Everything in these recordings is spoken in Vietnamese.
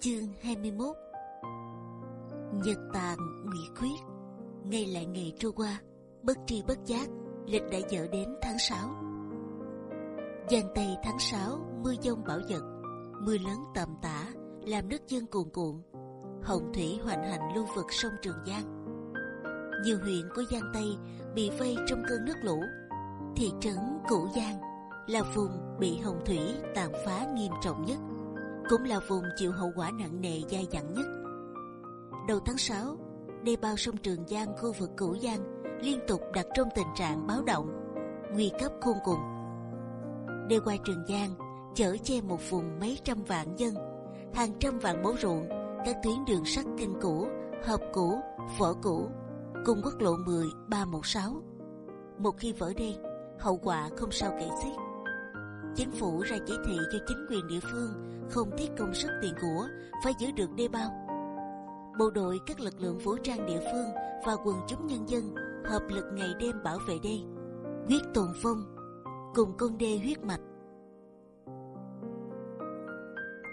Chương 21 Nhật tàn ngụy khuyết Ngày lại ngày trôi qua, Bất tri bất giác, Lịch đã dở đến tháng 6 Giang Tây tháng 6 Mưa dông bão giật, Mưa lớn tầm tã, Làm nước dân cuồn cuộn, Hồng thủy hoành hành lưu vực sông Trường Giang. Nhiều huyện của Giang Tây Bị vây trong cơn nước lũ, Thị trấn Cửu Giang Là vùng bị hồng thủy tàn phá nghiêm trọng nhất cũng là vùng chịu hậu quả nặng nề dai dẳng nhất. Đầu tháng 6, đê bao sông Trường Giang khu vực Cửu Giang liên tục đặt trong tình trạng báo động, nguy cấp khôn cùng. Đê qua Trường Giang chở che một vùng mấy trăm vạn dân, hàng trăm vạn bố ruộng, các tuyến đường sắt kinh cũ, hợp cũ, vỡ cũ, cùng quốc lộ 10, 316. Một khi vỡ đê, hậu quả không sao kể xiết chính phủ ra chỉ thị cho chính quyền địa phương không tiết công sức tiền của phải giữ được đê bao. Bộ đội các lực lượng vũ trang địa phương và quần chúng nhân dân hợp lực ngày đêm bảo vệ đê, quyết tồn phong cùng con đê huyết mạch.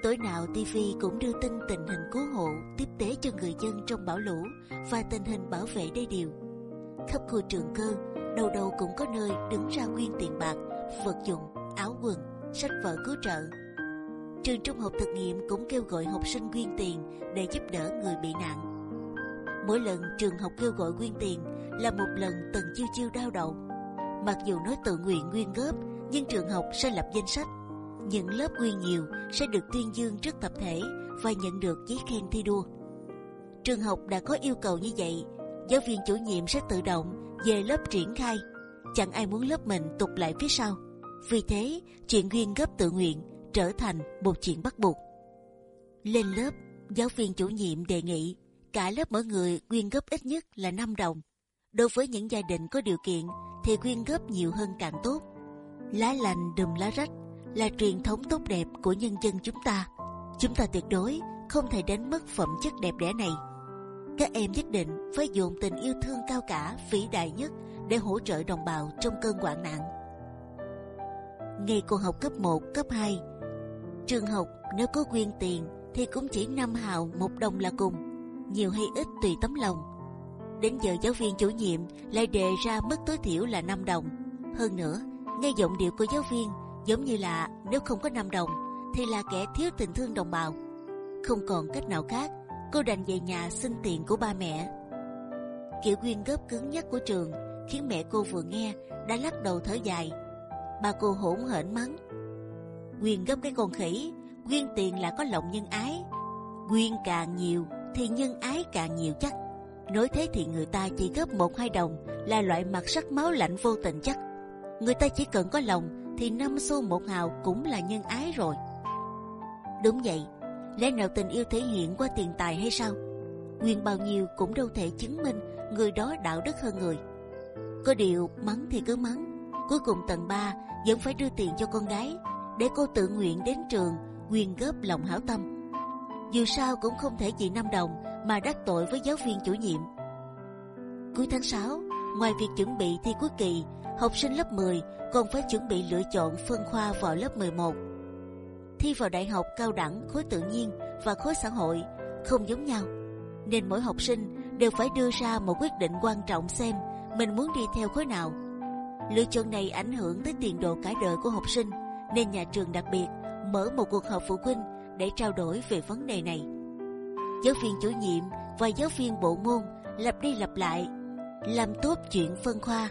Tối nào TV cũng đưa tin tình hình cứu hộ tiếp tế cho người dân trong bão lũ và tình hình bảo vệ đê điều. Khắp khu trường cơ, đầu đầu cũng có nơi đứng ra quyên tiền bạc, vật dụng áo quần, sách vở cứu trợ. Trường trung học thực nghiệm cũng kêu gọi học sinh quyên tiền để giúp đỡ người bị nạn. Mỗi lần trường học kêu gọi quyên tiền là một lần từng chiêu chiêu đau đầu. Mặc dù nói tự nguyện quyên góp, nhưng trường học sẽ lập danh sách. Những lớp quyên nhiều sẽ được tuyên dương trước tập thể và nhận được giấy khen thi đua. Trường học đã có yêu cầu như vậy, giáo viên chủ nhiệm sẽ tự động về lớp triển khai. Chẳng ai muốn lớp mình tụt lại phía sau. Vì thế, chuyện quyên góp tự nguyện trở thành một chuyện bắt buộc. Lên lớp, giáo viên chủ nhiệm đề nghị cả lớp mỗi người quyên góp ít nhất là 5 đồng. Đối với những gia đình có điều kiện thì quyên góp nhiều hơn càng tốt. Lá lành đùm lá rách là truyền thống tốt đẹp của nhân dân chúng ta. Chúng ta tuyệt đối không thể đánh mất phẩm chất đẹp đẽ này. Các em nhất định phải dùng tình yêu thương cao cả, vĩ đại nhất để hỗ trợ đồng bào trong cơn hoạn nạn ngày còn học cấp 1, cấp 2. Trường học nếu có quyên tiền thì cũng chỉ năm hào một đồng là cùng, nhiều hay ít tùy tấm lòng. Đến giờ giáo viên chủ nhiệm lại đề ra mức tối thiểu là 5 đồng. Hơn nữa, nghe giọng điệu của giáo viên giống như là nếu không có 5 đồng thì là kẻ thiếu tình thương đồng bào. Không còn cách nào khác, cô đành về nhà xin tiền của ba mẹ. Kiểu quyên góp cứng nhắc của trường khiến mẹ cô vừa nghe đã lắc đầu thở dài Bà cô hỗn hển mắng. Quyên gấp cái con khỉ, quyên tiền là có lòng nhân ái. Quyên càng nhiều thì nhân ái càng nhiều chắc. Nói thế thì người ta chỉ góp một hai đồng là loại mặt sắc máu lạnh vô tình chắc. Người ta chỉ cần có lòng thì năm xu một hào cũng là nhân ái rồi. Đúng vậy, lẽ nào tình yêu thể hiện qua tiền tài hay sao? Quyên bao nhiêu cũng đâu thể chứng minh người đó đạo đức hơn người. Có điều mắng thì cứ mắng, Cuối cùng tầng 3 vẫn phải đưa tiền cho con gái để cô tự nguyện đến trường quyên góp lòng hảo tâm. Dù sao cũng không thể vì năm đồng mà đắc tội với giáo viên chủ nhiệm. Cuối tháng 6, ngoài việc chuẩn bị thi cuối kỳ, học sinh lớp 10 còn phải chuẩn bị lựa chọn phân khoa vào lớp 11. Thi vào đại học cao đẳng khối tự nhiên và khối xã hội không giống nhau, nên mỗi học sinh đều phải đưa ra một quyết định quan trọng xem mình muốn đi theo khối nào Lựa chọn này ảnh hưởng tới tiền đồ cả đời của học sinh, nên nhà trường đặc biệt mở một cuộc họp phụ huynh để trao đổi về vấn đề này. Giáo viên chủ nhiệm và giáo viên bộ môn lặp đi lặp lại, làm tốt chuyện phân khoa,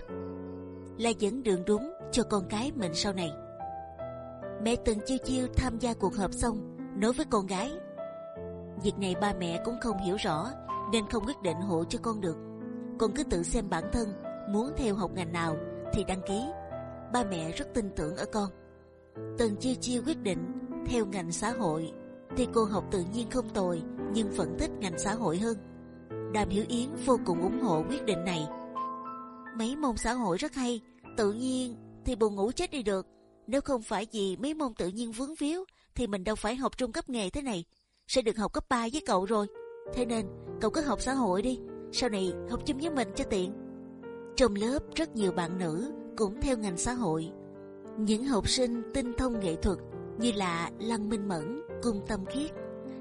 là dẫn đường đúng cho con cái mình sau này. Mẹ từng chiêu chiêu tham gia cuộc họp xong, nói với con gái, việc này ba mẹ cũng không hiểu rõ nên không quyết định hộ cho con được. Con cứ tự xem bản thân muốn theo học ngành nào thì đăng ký. Ba mẹ rất tin tưởng ở con. Tần chiêu chiêu quyết định theo ngành xã hội thì cô học tự nhiên không tồi nhưng vẫn thích ngành xã hội hơn. Đàm Hiểu Yến vô cùng ủng hộ quyết định này. Mấy môn xã hội rất hay, tự nhiên thì buồn ngủ chết đi được. Nếu không phải vì mấy môn tự nhiên vướng víu thì mình đâu phải học trung cấp nghề thế này, sẽ được học cấp 3 với cậu rồi. Thế nên cậu cứ học xã hội đi, sau này học chung với mình cho tiện. Trong lớp rất nhiều bạn nữ cũng theo ngành xã hội. Những học sinh tinh thông nghệ thuật như là Lăng Minh Mẫn, Cung Tâm Khiết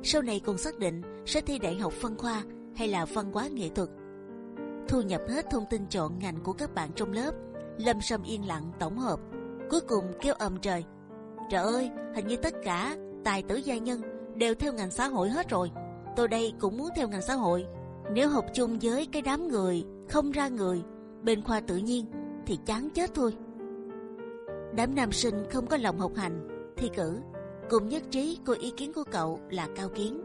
sau này còn xác định sẽ thi đại học văn khoa hay là văn hóa nghệ thuật. Thu nhập hết thông tin chọn ngành của các bạn trong lớp, Lâm Sâm yên lặng tổng hợp, cuối cùng kêu ầm trời. Trời ơi, hình như tất cả tài tử gia nhân đều theo ngành xã hội hết rồi. Tôi đây cũng muốn theo ngành xã hội. Nếu học chung với cái đám người không ra người bên khoa tự nhiên thì chán chết thôi. Đám nam sinh không có lòng học hành, thi cử cùng nhất trí cô ý kiến của cậu là cao kiến.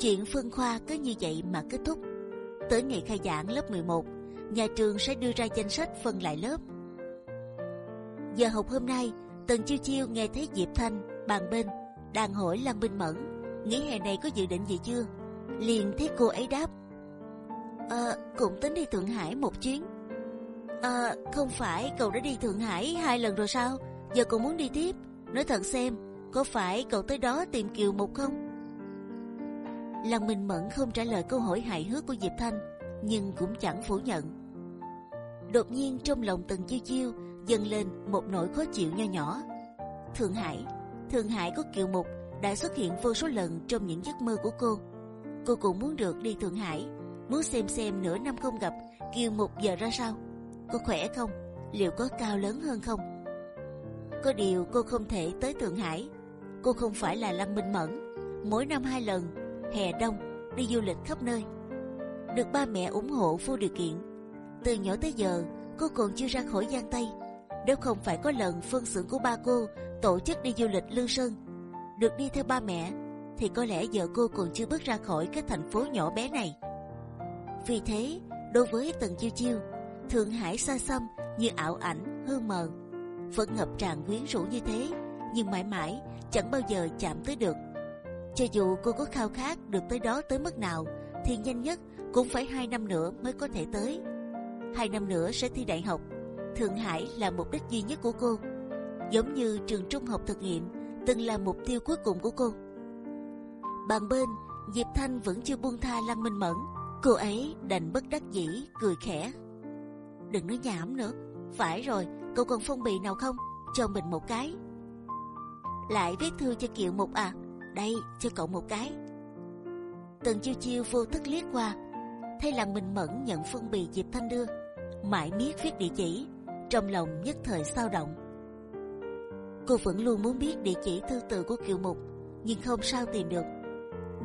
Chuyện phân khoa cứ như vậy mà kết thúc. Tới ngày khai giảng lớp 11, nhà trường sẽ đưa ra danh sách phân lại lớp. Giờ học hôm nay, Tần Chiêu Chiêu nghe thấy Diệp Thanh bàn bên đang hỏi Lăng Minh Mẫn, nghỉ hè này có dự định gì chưa? Liền thấy cô ấy đáp, à, cũng tính đi Thượng Hải một chuyến. À, không phải cậu đã đi Thượng Hải hai lần rồi sao? Giờ cậu muốn đi tiếp? Nói thật xem, có phải cậu tới đó tìm Kiều Mục không? Lăng Minh Mẫn không trả lời câu hỏi hài hước của Diệp Thanh, nhưng cũng chẳng phủ nhận. Đột nhiên trong lòng Tần Chiêu Chiêu dâng lên một nỗi khó chịu nho nhỏ. Thượng Hải, Thượng Hải có Kiều Mục đã xuất hiện vô số lần trong những giấc mơ của cô. Cô cũng muốn được đi Thượng Hải, muốn xem xem nửa năm không gặp Kiều Mục giờ ra sao, có khỏe không, liệu có cao lớn hơn không. Có điều cô không thể tới Thượng Hải, cô không phải là Lâm Minh Mẫn, mỗi năm hai lần hè đông đi du lịch khắp nơi, được ba mẹ ủng hộ vô điều kiện. Từ nhỏ tới giờ cô còn chưa ra khỏi Giang Tây, nếu không phải có lần phân xưởng của ba cô tổ chức đi du lịch Lương Sơn, được đi theo ba mẹ, thì có lẽ giờ cô còn chưa bước ra khỏi cái thành phố nhỏ bé này. Vì thế, đối với Tần Chiêu Chiêu, Thượng Hải xa xăm như ảo ảnh hư mờ, vẫn ngập tràn quyến rũ như thế, nhưng mãi mãi chẳng bao giờ chạm tới được. Cho dù cô có khao khát được tới đó tới mức nào, thì nhanh nhất cũng phải hai năm nữa mới có thể tới. Hai năm nữa sẽ thi đại học. Thượng Hải là mục đích duy nhất của cô, giống như trường trung học thực nghiệm từng là mục tiêu cuối cùng của cô. Bàn bên, Diệp Thanh vẫn chưa buông tha Lăng Minh Mẫn, cô ấy đành bất đắc dĩ cười khẽ. Đừng nói nhảm nữa, phải rồi, cậu còn phong bì nào không? Cho mình một cái. Lại viết thư cho Kiều Mục à? Đây, cho cậu một cái. Tần chiêu chiêu vô thức liếc qua, thấy Lăng mình Mẫn nhận phong bì Diệp Thanh đưa, mãi miết viết địa chỉ, trong lòng nhất thời sao động. Cô vẫn luôn muốn biết địa chỉ thư từ của Kiều Mục, nhưng không sao tìm được.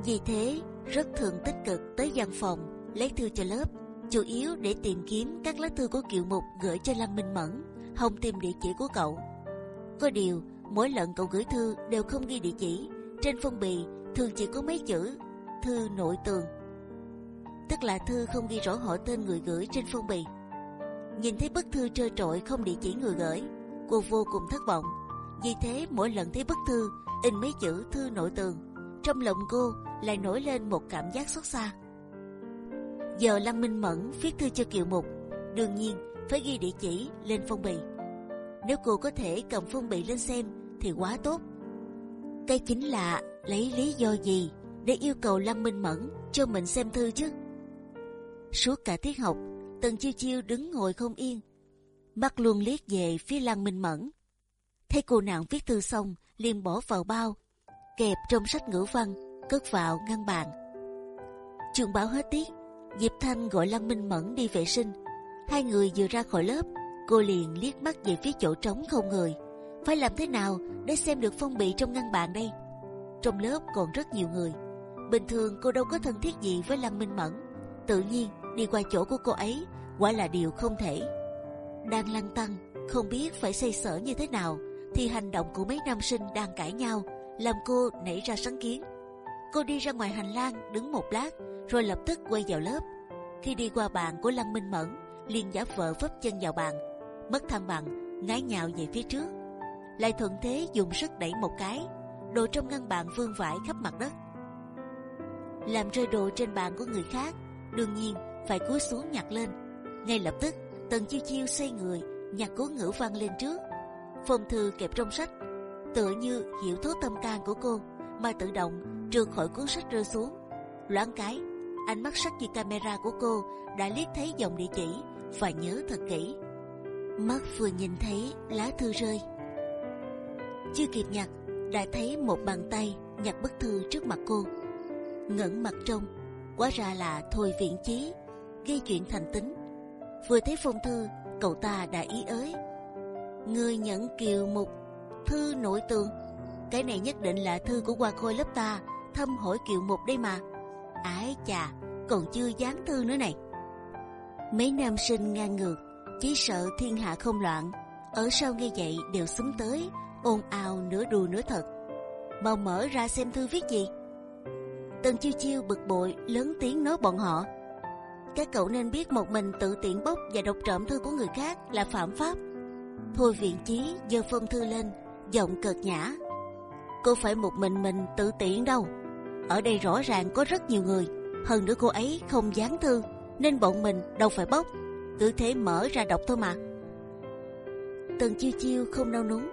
Vì thế, rất thường tích cực tới văn phòng lấy thư cho lớp, chủ yếu để tìm kiếm các lá thư của Kiều Mục gửi cho Lăng Minh Mẫn, không tìm địa chỉ của cậu. Có điều, mỗi lần cậu gửi thư đều không ghi địa chỉ, trên phong bì thường chỉ có mấy chữ thư nội tường, tức là thư không ghi rõ họ tên người gửi trên phong bì. Nhìn thấy bức thư trơ trọi không địa chỉ người gửi, cô vô cùng thất vọng. Vì thế mỗi lần thấy bức thư in mấy chữ thư nội tường, trong lòng cô lại nổi lên một cảm giác xót xa. Giờ Lăng Minh Mẫn viết thư cho Kiều Mục, đương nhiên phải ghi địa chỉ lên phong bì. Nếu cô có thể cầm phong bì lên xem thì quá tốt. Cái chính là lấy lý do gì để yêu cầu Lăng Minh Mẫn cho mình xem thư chứ? Suốt cả tiết học, Tần Chiêu Chiêu đứng ngồi không yên, mắt luôn liếc về phía Lăng Minh Mẫn. Thấy cô nàng viết thư xong, liền bỏ vào bao, kẹp trong sách ngữ văn, cất vào ngăn bàn. Trường báo hết tiết, Diệp Thanh gọi Lăng Minh Mẫn đi vệ sinh. Hai người vừa ra khỏi lớp, cô liền liếc mắt về phía chỗ trống không người. Phải làm thế nào để xem được phong bì trong ngăn bàn đây? Trong lớp còn rất nhiều người. Bình thường cô đâu có thân thiết gì với Lăng Minh Mẫn. Tự nhiên đi qua chỗ của cô ấy quả là điều không thể. Đang lăn tăng, không biết phải xây sở như thế nào, thì hành động của mấy nam sinh đang cãi nhau làm cô nảy ra sáng kiến. Cô đi ra ngoài hành lang đứng một lát, rồi lập tức quay vào lớp. Khi đi qua bàn của Lăng Minh Mẫn, liền giả vợ vấp chân vào bàn, mất thăng bằng, ngái nhào về phía trước, lại thuận thế dùng sức đẩy một cái, đồ trong ngăn bàn vương vãi khắp mặt đất, làm rơi đồ trên bàn của người khác, đương nhiên phải cúi xuống nhặt lên. Ngay lập tức, Tần Chiêu Chiêu xoay người nhặt cố ngữ văn lên trước, phong thư kẹp trong sách, tựa như hiểu thấu tâm can của cô mà tự động trượt khỏi cuốn sách rơi xuống. Loáng cái, ánh mắt sắc như camera của cô đã liếc thấy dòng địa chỉ và nhớ thật kỹ. Mắt vừa nhìn thấy lá thư rơi, chưa kịp nhặt đã thấy một bàn tay nhặt bức thư trước mặt cô ngẩng mặt trông, quá ra là thôi viện chí gây chuyện thành tính. Vừa thấy phong thư, cậu ta đã ý ới. Người nhận kiều mục thư nội tường, cái này nhất định là thư của hoa khôi lớp ta thâm hỏi kiều mục đây mà. Ái chà, còn chưa dán thư nữa này. Mấy nam sinh ngang ngược, chỉ sợ thiên hạ không loạn. Ở sau nghe vậy đều xúm tới, ồn ào nửa đùa nửa thật. Mau mở ra xem thư viết gì. Tần chiêu chiêu bực bội lớn tiếng nói bọn họ. Các cậu nên biết một mình tự tiện bốc và đọc trộm thư của người khác là phạm pháp. Thôi viện chí giơ phong thư lên, giọng cợt nhã. Cô phải một mình mình tự tiện đâu. Ở đây rõ ràng có rất nhiều người. Hơn nữa cô ấy không dán thư, nên bọn mình đâu phải bốc. Cứ thế mở ra đọc thôi mà. Tần chiêu chiêu không nao núng.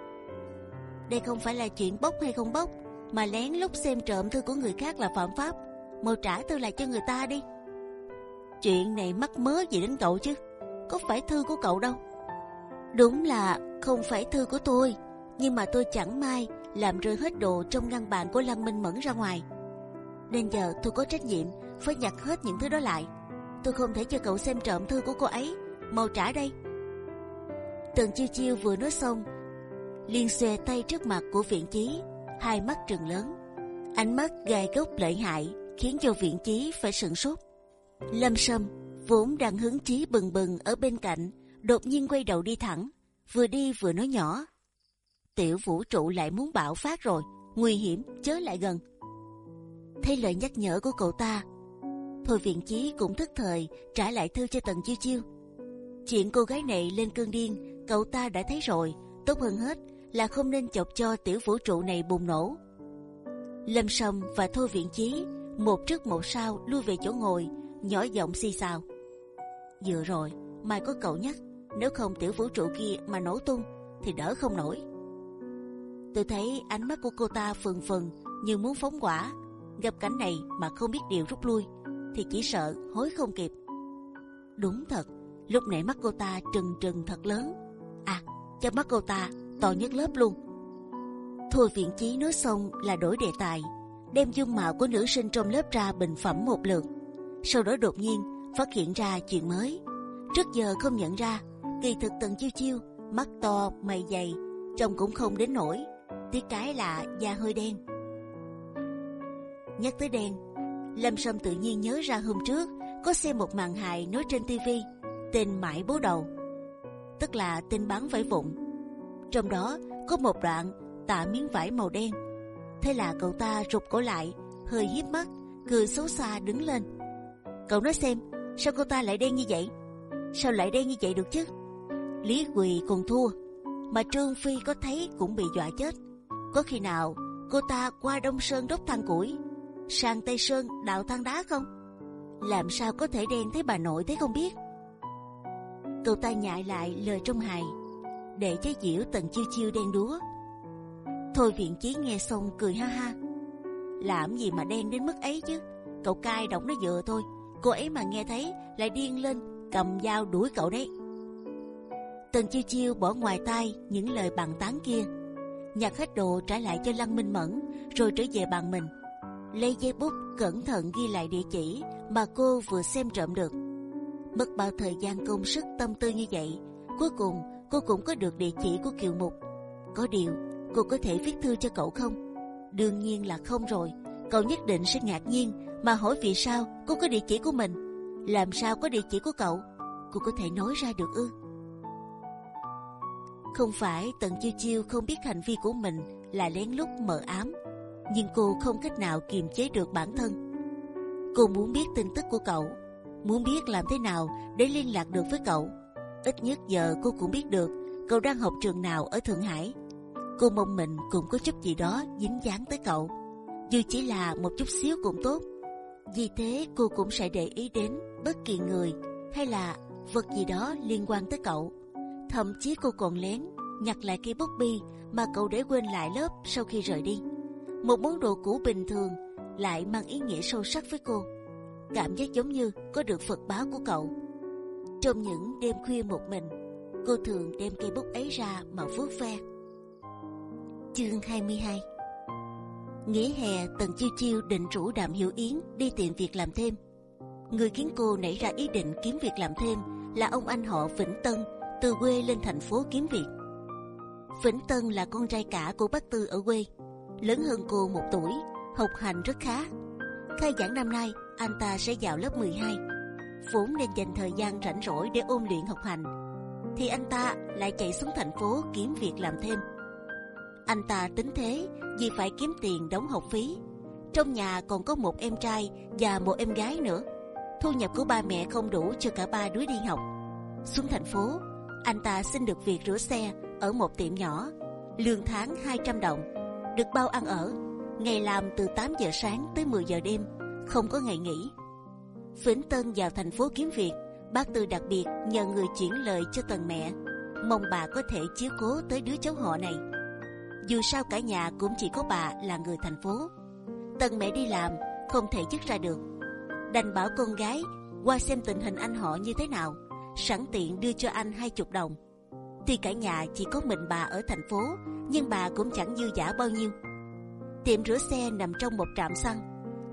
Đây không phải là chuyện bốc hay không bốc, mà lén lút xem trộm thư của người khác là phạm pháp. Mau trả thư lại cho người ta đi. Chuyện này mắc mớ gì đến cậu chứ? Có phải thư của cậu đâu. Đúng là không phải thư của tôi, nhưng mà tôi chẳng may làm rơi hết đồ trong ngăn bàn của Lăng Minh Mẫn ra ngoài. Nên giờ tôi có trách nhiệm phải nhặt hết những thứ đó lại. Tôi không thể cho cậu xem trộm thư của cô ấy. Mau trả đây. Tần chiêu chiêu vừa nói xong, liền xòe tay trước mặt của viện chí, hai mắt trừng lớn, ánh mắt gai góc lợi hại khiến cho viện chí phải sửng sốt. Lâm Sâm vốn đang hứng chí bừng bừng ở bên cạnh, đột nhiên quay đầu đi thẳng, vừa đi vừa nói nhỏ: tiểu vũ trụ lại muốn bạo phát rồi, nguy hiểm chớ lại gần. Thấy lời nhắc nhở của cậu ta, thôi viện chí cũng thức thời trả lại thư cho tần chiêu chiêu. Chuyện cô gái này lên cơn điên, cậu ta đã thấy rồi. Tốt hơn hết là không nên chọc cho tiểu vũ trụ này bùng nổ. Lâm Sâm và Thôi Viện Chí một trước một sau lui về chỗ ngồi, nhỏ giọng xì xào. Vừa rồi, mai có cậu nhắc, nếu không tiểu vũ trụ kia mà nổ tung thì đỡ không nổi. Tôi thấy ánh mắt của cô ta phừng phừng như muốn phóng quả. Gặp cảnh này mà không biết điều rút lui, thì chỉ sợ hối không kịp. Đúng thật, lúc nãy mắt cô ta trừng trừng thật lớn. À, cho mắt cô ta to nhất lớp luôn. Thôi viện chí nói xong là đổi đề tài, đem dung mạo của nữ sinh trong lớp ra bình phẩm một lượt. Sau đó đột nhiên phát hiện ra chuyện mới. Trước giờ không nhận ra, kỳ thực tần chiêu chiêu, mắt to, mày dày, trông cũng không đến nổi. Tiếc cái là da hơi đen. Nhắc tới đen, Lâm Sâm tự nhiên nhớ ra hôm trước có xem một màn hài nói trên tivi tên mãi bố đầu, tức là tên bán vải vụn. Trong đó có một đoạn tạ miếng vải màu đen. Thế là cậu ta rụt cổ lại, hơi hiếp mắt, cười xấu xa đứng lên. Cậu nói xem, sao cô ta lại đen như vậy? Sao lại đen như vậy được chứ? Lý Quỳ còn thua, mà Trương Phi có thấy cũng bị dọa chết. Có khi nào cô ta qua Đông Sơn đốt than củi, sang Tây Sơn đào than đá không? Làm sao có thể đen thấy bà nội thế không biết? Cậu ta nhại lại lời trong hài để chế giễu tần chiêu chiêu đen đúa. Thôi viện chí nghe xong cười ha ha. Làm gì mà đen đến mức ấy chứ? Cậu cai động nó vừa thôi. Cô ấy mà nghe thấy lại điên lên, cầm dao đuổi cậu đấy. Tần chiêu chiêu bỏ ngoài tai những lời bàn tán kia, nhặt hết đồ trả lại cho Lăng Minh Mẫn, rồi trở về bàn mình, lấy giấy bút cẩn thận ghi lại địa chỉ mà cô vừa xem trộm được. Mất bao thời gian công sức tâm tư như vậy cuối cùng cô cũng có được địa chỉ của kiều mục. Có điều cô có thể viết thư cho cậu không? Đương nhiên là không rồi. Cậu nhất định sẽ ngạc nhiên mà hỏi vì sao cô có địa chỉ của mình. Làm sao có địa chỉ của cậu? Cô có thể nói ra được ư? Không phải tần chiêu chiêu không biết hành vi của mình là lén lút mờ ám nhưng cô không cách nào kiềm chế được bản thân cô muốn biết tin tức của cậu muốn biết làm thế nào để liên lạc được với cậu. Ít nhất giờ cô cũng biết được cậu đang học trường nào ở Thượng Hải. Cô mong mình cũng có chút gì đó dính dáng tới cậu, dù chỉ là một chút xíu cũng tốt. Vì thế cô cũng sẽ để ý đến bất kỳ người hay là vật gì đó liên quan tới cậu. Thậm chí cô còn lén nhặt lại cây bút bi mà cậu để quên lại lớp sau khi rời đi. Một món đồ cũ bình thường lại mang ý nghĩa sâu sắc với cô cảm giác giống như có được Phật báo của cậu. Trong những đêm khuya một mình, cô thường đem cây bút ấy ra mà vuốt ve. Chương 22 Nghỉ hè, Tần Chiêu Chiêu định rủ Đàm Hiểu Yến đi tìm việc làm thêm. Người khiến cô nảy ra ý định kiếm việc làm thêm là ông anh họ Vĩnh Tân, từ quê lên thành phố kiếm việc. Vĩnh Tân là con trai cả của bác Tư ở quê, lớn hơn cô một tuổi, học hành rất khá. Khai giảng năm nay, anh ta sẽ vào lớp 12. vốn nên dành thời gian rảnh rỗi để ôn luyện học hành, thì anh ta lại chạy xuống thành phố kiếm việc làm thêm. Anh ta tính thế vì phải kiếm tiền đóng học phí. Trong nhà còn có một em trai và một em gái nữa. Thu nhập của ba mẹ không đủ cho cả ba đứa đi học. Xuống thành phố, anh ta xin được việc rửa xe ở một tiệm nhỏ, lương tháng 200 đồng, được bao ăn ở, ngày làm từ 8 giờ sáng tới 10 giờ đêm, không có ngày nghỉ. Vĩnh Tân vào thành phố kiếm việc, bác Tư đặc biệt nhờ người chuyển lời cho tần mẹ, mong bà có thể chiếu cố tới đứa cháu họ này. Dù sao cả nhà cũng chỉ có bà là người thành phố. Tần mẹ đi làm không thể dứt ra được, đành bảo con gái qua xem tình hình anh họ như thế nào, sẵn tiện đưa cho anh hai chục đồng. Tuy cả nhà chỉ có mình bà ở thành phố, nhưng bà cũng chẳng dư giả bao nhiêu. Tiệm rửa xe nằm trong một trạm xăng.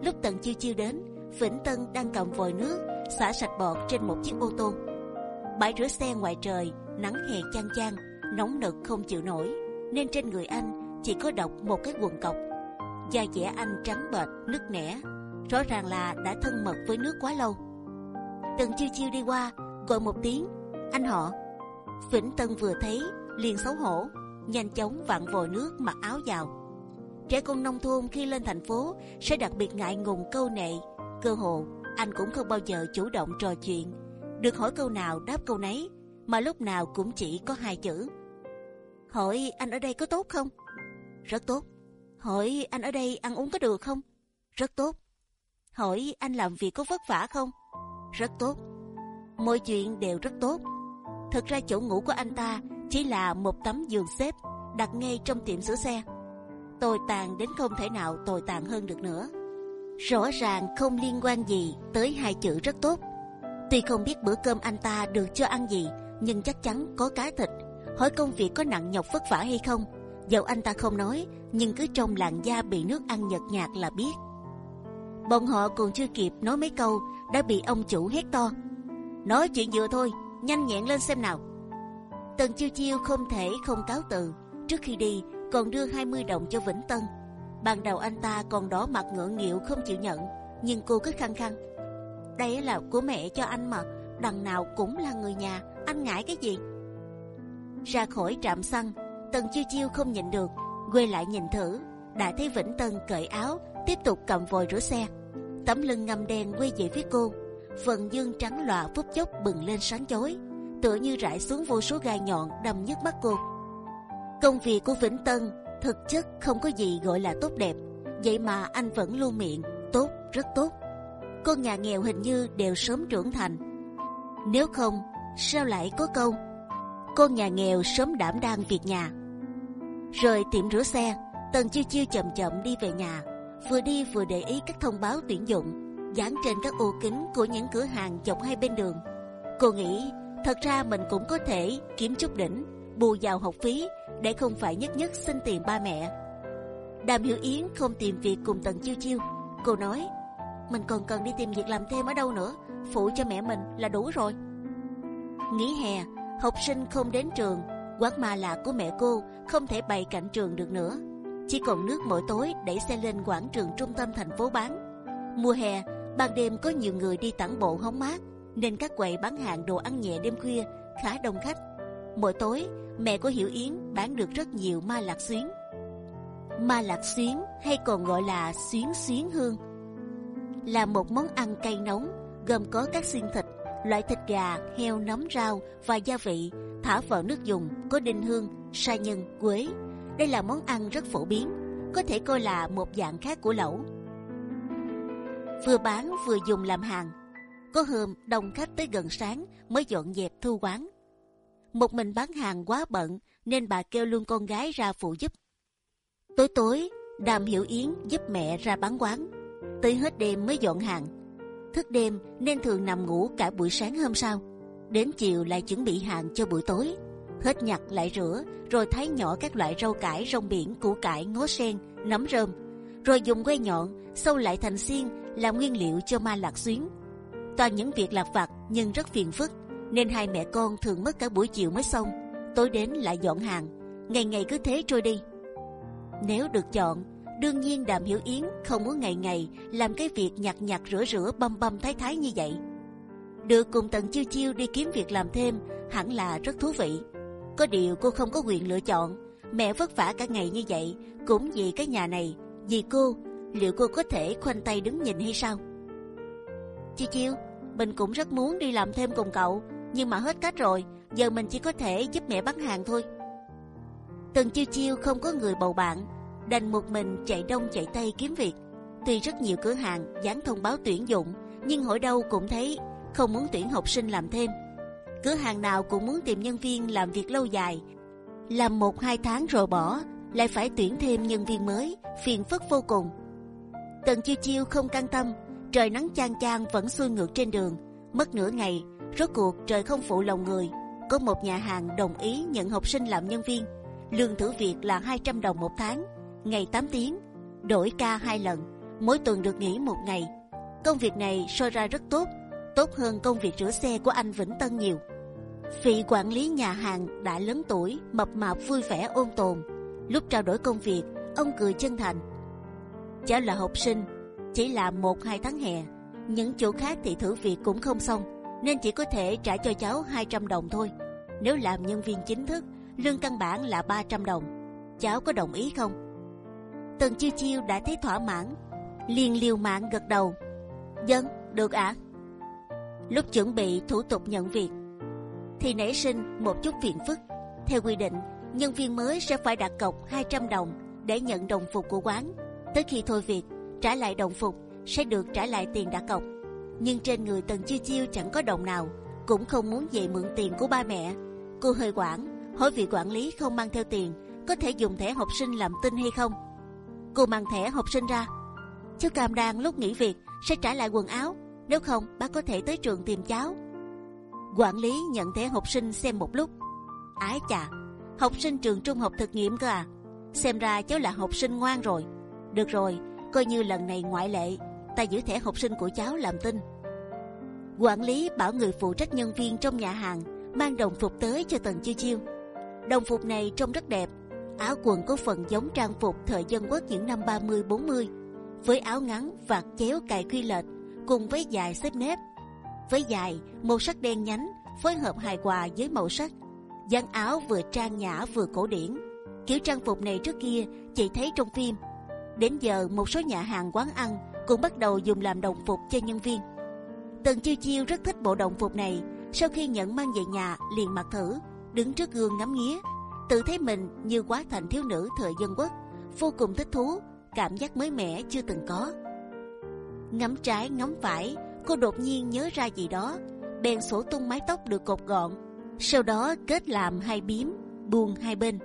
Lúc Tần chiêu chiêu đến, Vĩnh Tân đang cầm vòi nước xả sạch bọt trên một chiếc ô tô. Bãi rửa xe ngoài trời nắng hè chang chang, nóng nực không chịu nổi, nên trên người anh chỉ có độc một cái quần cọc. Da dẻ anh trắng bệch, nứt nẻ, rõ ràng là đã thân mật với nước quá lâu. Tần chiêu chiêu đi qua, gọi một tiếng, anh họ. Vĩnh Tân vừa thấy liền xấu hổ, nhanh chóng vặn vòi nước mặc áo vào. Trẻ con nông thôn khi lên thành phố sẽ đặc biệt ngại ngùng câu nệ, cơ hồ anh cũng không bao giờ chủ động trò chuyện, được hỏi câu nào đáp câu nấy, mà lúc nào cũng chỉ có hai chữ. Hỏi anh ở đây có tốt không? Rất tốt. Hỏi anh ở đây ăn uống có được không? Rất tốt. Hỏi anh làm việc có vất vả không? Rất tốt. Mọi chuyện đều rất tốt. Thực ra chỗ ngủ của anh ta chỉ là một tấm giường xếp đặt ngay trong tiệm sửa xe. Tồi tàn đến không thể nào tồi tàn hơn được nữa. Rõ ràng không liên quan gì tới hai chữ rất tốt. Tuy không biết bữa cơm anh ta được cho ăn gì, nhưng chắc chắn có cá thịt. Hỏi công việc có nặng nhọc vất vả hay không? Dẫu anh ta không nói, nhưng cứ trong làn da bị nước ăn nhợt nhạt là biết. Bọn họ còn chưa kịp nói mấy câu đã bị ông chủ hét to. Nói chuyện vừa thôi, nhanh nhẹn lên xem nào. Tần chiêu chiêu không thể không cáo từ. Trước khi đi, còn đưa 20 đồng cho Vĩnh Tân. Ban đầu anh ta còn đỏ mặt ngượng nghịu không chịu nhận, nhưng cô cứ khăng khăng. Đây là của mẹ cho anh mà, đằng nào cũng là người nhà, anh ngại cái gì? Ra khỏi trạm xăng, Tần chiêu chiêu không nhịn được, quay lại nhìn thử, đã thấy Vĩnh Tân cởi áo, tiếp tục cầm vòi rửa xe. Tấm lưng ngầm đen quay về phía cô, phần dương trắng lòa phút chốc bừng lên sáng chói, tựa như rải xuống vô số gai nhọn đâm nhức mắt cô. Công việc của Vĩnh Tân thực chất không có gì gọi là tốt đẹp, vậy mà anh vẫn luôn miệng tốt, rất tốt. Con nhà nghèo hình như đều sớm trưởng thành. Nếu không, sao lại có câu con nhà nghèo sớm đảm đang việc nhà. Rời tiệm rửa xe, Tần chiêu chiêu chậm chậm đi về nhà, vừa đi vừa để ý các thông báo tuyển dụng dán trên các ô kính của những cửa hàng dọc hai bên đường. Cô nghĩ thật ra mình cũng có thể kiếm chút đỉnh, bù vào học phí để không phải nhất nhất xin tiền ba mẹ. Đàm Hiểu Yến không tìm việc cùng Tần Chiêu Chiêu. Cô nói mình còn cần đi tìm việc làm thêm ở đâu nữa, phụ cho mẹ mình là đủ rồi. Nghỉ hè, học sinh không đến trường, quán ma lạ của mẹ cô không thể bày cạnh trường được nữa. Chỉ còn nước mỗi tối đẩy xe lên quảng trường trung tâm thành phố bán. Mùa hè, ban đêm có nhiều người đi tản bộ hóng mát, nên các quầy bán hàng đồ ăn nhẹ đêm khuya khá đông khách. Mỗi tối, mẹ của Hiểu Yến bán được rất nhiều ma lạc xuyến. Ma lạc xuyến hay còn gọi là xuyến xuyến hương là một món ăn cay nóng gồm có các xiên thịt, loại thịt gà, heo, nấm, rau và gia vị thả vào nước dùng có đinh hương, sa nhân, quế. Đây là món ăn rất phổ biến, có thể coi là một dạng khác của lẩu. Vừa bán vừa dùng làm hàng. Có hôm đông khách tới gần sáng mới dọn dẹp thu quán. Một mình bán hàng quá bận nên bà kêu luôn con gái ra phụ giúp. Tối tối, Đàm Hiểu Yến giúp mẹ ra bán quán. Tới hết đêm mới dọn hàng. Thức đêm nên thường nằm ngủ cả buổi sáng hôm sau. Đến chiều lại chuẩn bị hàng cho buổi tối. Hết nhặt lại rửa, rồi thái nhỏ các loại rau cải, rong biển, củ cải, ngó sen, nấm rơm. rồi dùng que nhọn sâu lại thành xiên làm nguyên liệu cho ma lạc xuyến. Toàn những việc lặt vặt nhưng rất phiền phức, nên hai mẹ con thường mất cả buổi chiều mới xong. Tối đến lại dọn hàng, ngày ngày cứ thế trôi đi. Nếu được chọn, đương nhiên Đàm Hiểu Yến không muốn ngày ngày làm cái việc nhặt nhặt rửa rửa băm băm thái thái như vậy. Được cùng tận Chiêu Chiêu đi kiếm việc làm thêm hẳn là rất thú vị. Có điều cô không có quyền lựa chọn. Mẹ vất vả cả ngày như vậy cũng vì cái nhà này, vì cô. Liệu cô có thể khoanh tay đứng nhìn hay sao? Chiêu Chiêu, mình cũng rất muốn đi làm thêm cùng cậu, nhưng mà hết cách rồi. Giờ mình chỉ có thể giúp mẹ bán hàng thôi. Tần Chiêu Chiêu không có người bầu bạn, đành một mình chạy đông chạy tây kiếm việc. Tuy rất nhiều cửa hàng dán thông báo tuyển dụng, nhưng hỏi đâu cũng thấy không muốn tuyển học sinh làm thêm. Cửa hàng nào cũng muốn tìm nhân viên làm việc lâu dài, làm một hai tháng rồi bỏ, lại phải tuyển thêm nhân viên mới, phiền phức vô cùng. Tần chiêu chiêu không can tâm, trời nắng chang chang vẫn xuôi ngược trên đường, mất nửa ngày, rốt cuộc trời không phụ lòng người, có một nhà hàng đồng ý nhận học sinh làm nhân viên, lương thử việc là 200 đồng một tháng, ngày 8 tiếng, đổi ca hai lần, mỗi tuần được nghỉ một ngày. Công việc này soi ra rất tốt, tốt hơn công việc rửa xe của anh Vĩnh Tân nhiều. Vị quản lý nhà hàng đã lớn tuổi, mập mạp vui vẻ ôn tồn. Lúc trao đổi công việc, ông cười chân thành. Cháu là học sinh, chỉ làm một hai tháng hè, những chỗ khác thì thử việc cũng không xong, nên chỉ có thể trả cho cháu 200 đồng thôi. Nếu làm nhân viên chính thức, lương căn bản là 300 đồng. Cháu có đồng ý không? Tần chiêu chiêu đã thấy thỏa mãn, liền liều mạng gật đầu. Dân, vâng, được ạ. À? Lúc chuẩn bị thủ tục nhận việc, thì nảy sinh một chút phiền phức. Theo quy định, nhân viên mới sẽ phải đặt cọc 200 đồng để nhận đồng phục của quán. Tới khi thôi việc, trả lại đồng phục sẽ được trả lại tiền đã cọc. Nhưng trên người Tần Chiêu Chiêu chẳng có đồng nào, cũng không muốn về mượn tiền của ba mẹ. Cô hơi quản, hỏi vị quản lý không mang theo tiền, có thể dùng thẻ học sinh làm tin hay không? Cô mang thẻ học sinh ra. Cháu cam đoan lúc nghỉ việc sẽ trả lại quần áo, nếu không bác có thể tới trường tìm cháu. Quản lý nhận thẻ học sinh xem một lúc. Ái chà, học sinh trường trung học thực nghiệm cơ à? Xem ra cháu là học sinh ngoan rồi. Được rồi, coi như lần này ngoại lệ, ta giữ thẻ học sinh của cháu làm tin. Quản lý bảo người phụ trách nhân viên trong nhà hàng mang đồng phục tới cho Tần Chiêu Chiêu. Đồng phục này trông rất đẹp, áo quần có phần giống trang phục thời dân quốc những năm 30-40 với áo ngắn vạt chéo cài quy lệch cùng với dài xếp nếp với dài màu sắc đen nhánh phối hợp hài hòa với màu sắc dáng áo vừa trang nhã vừa cổ điển kiểu trang phục này trước kia chị thấy trong phim đến giờ một số nhà hàng quán ăn cũng bắt đầu dùng làm đồng phục cho nhân viên. Tần chiêu chiêu rất thích bộ đồng phục này. Sau khi nhận mang về nhà liền mặc thử đứng trước gương ngắm nghía. Tự thấy mình như quá thành thiếu nữ thời dân quốc vô cùng thích thú cảm giác mới mẻ chưa từng có. Ngắm trái ngắm phải cô đột nhiên nhớ ra gì đó, bèn sổ tung mái tóc được cột gọn, sau đó kết làm hai bím, buông hai bên.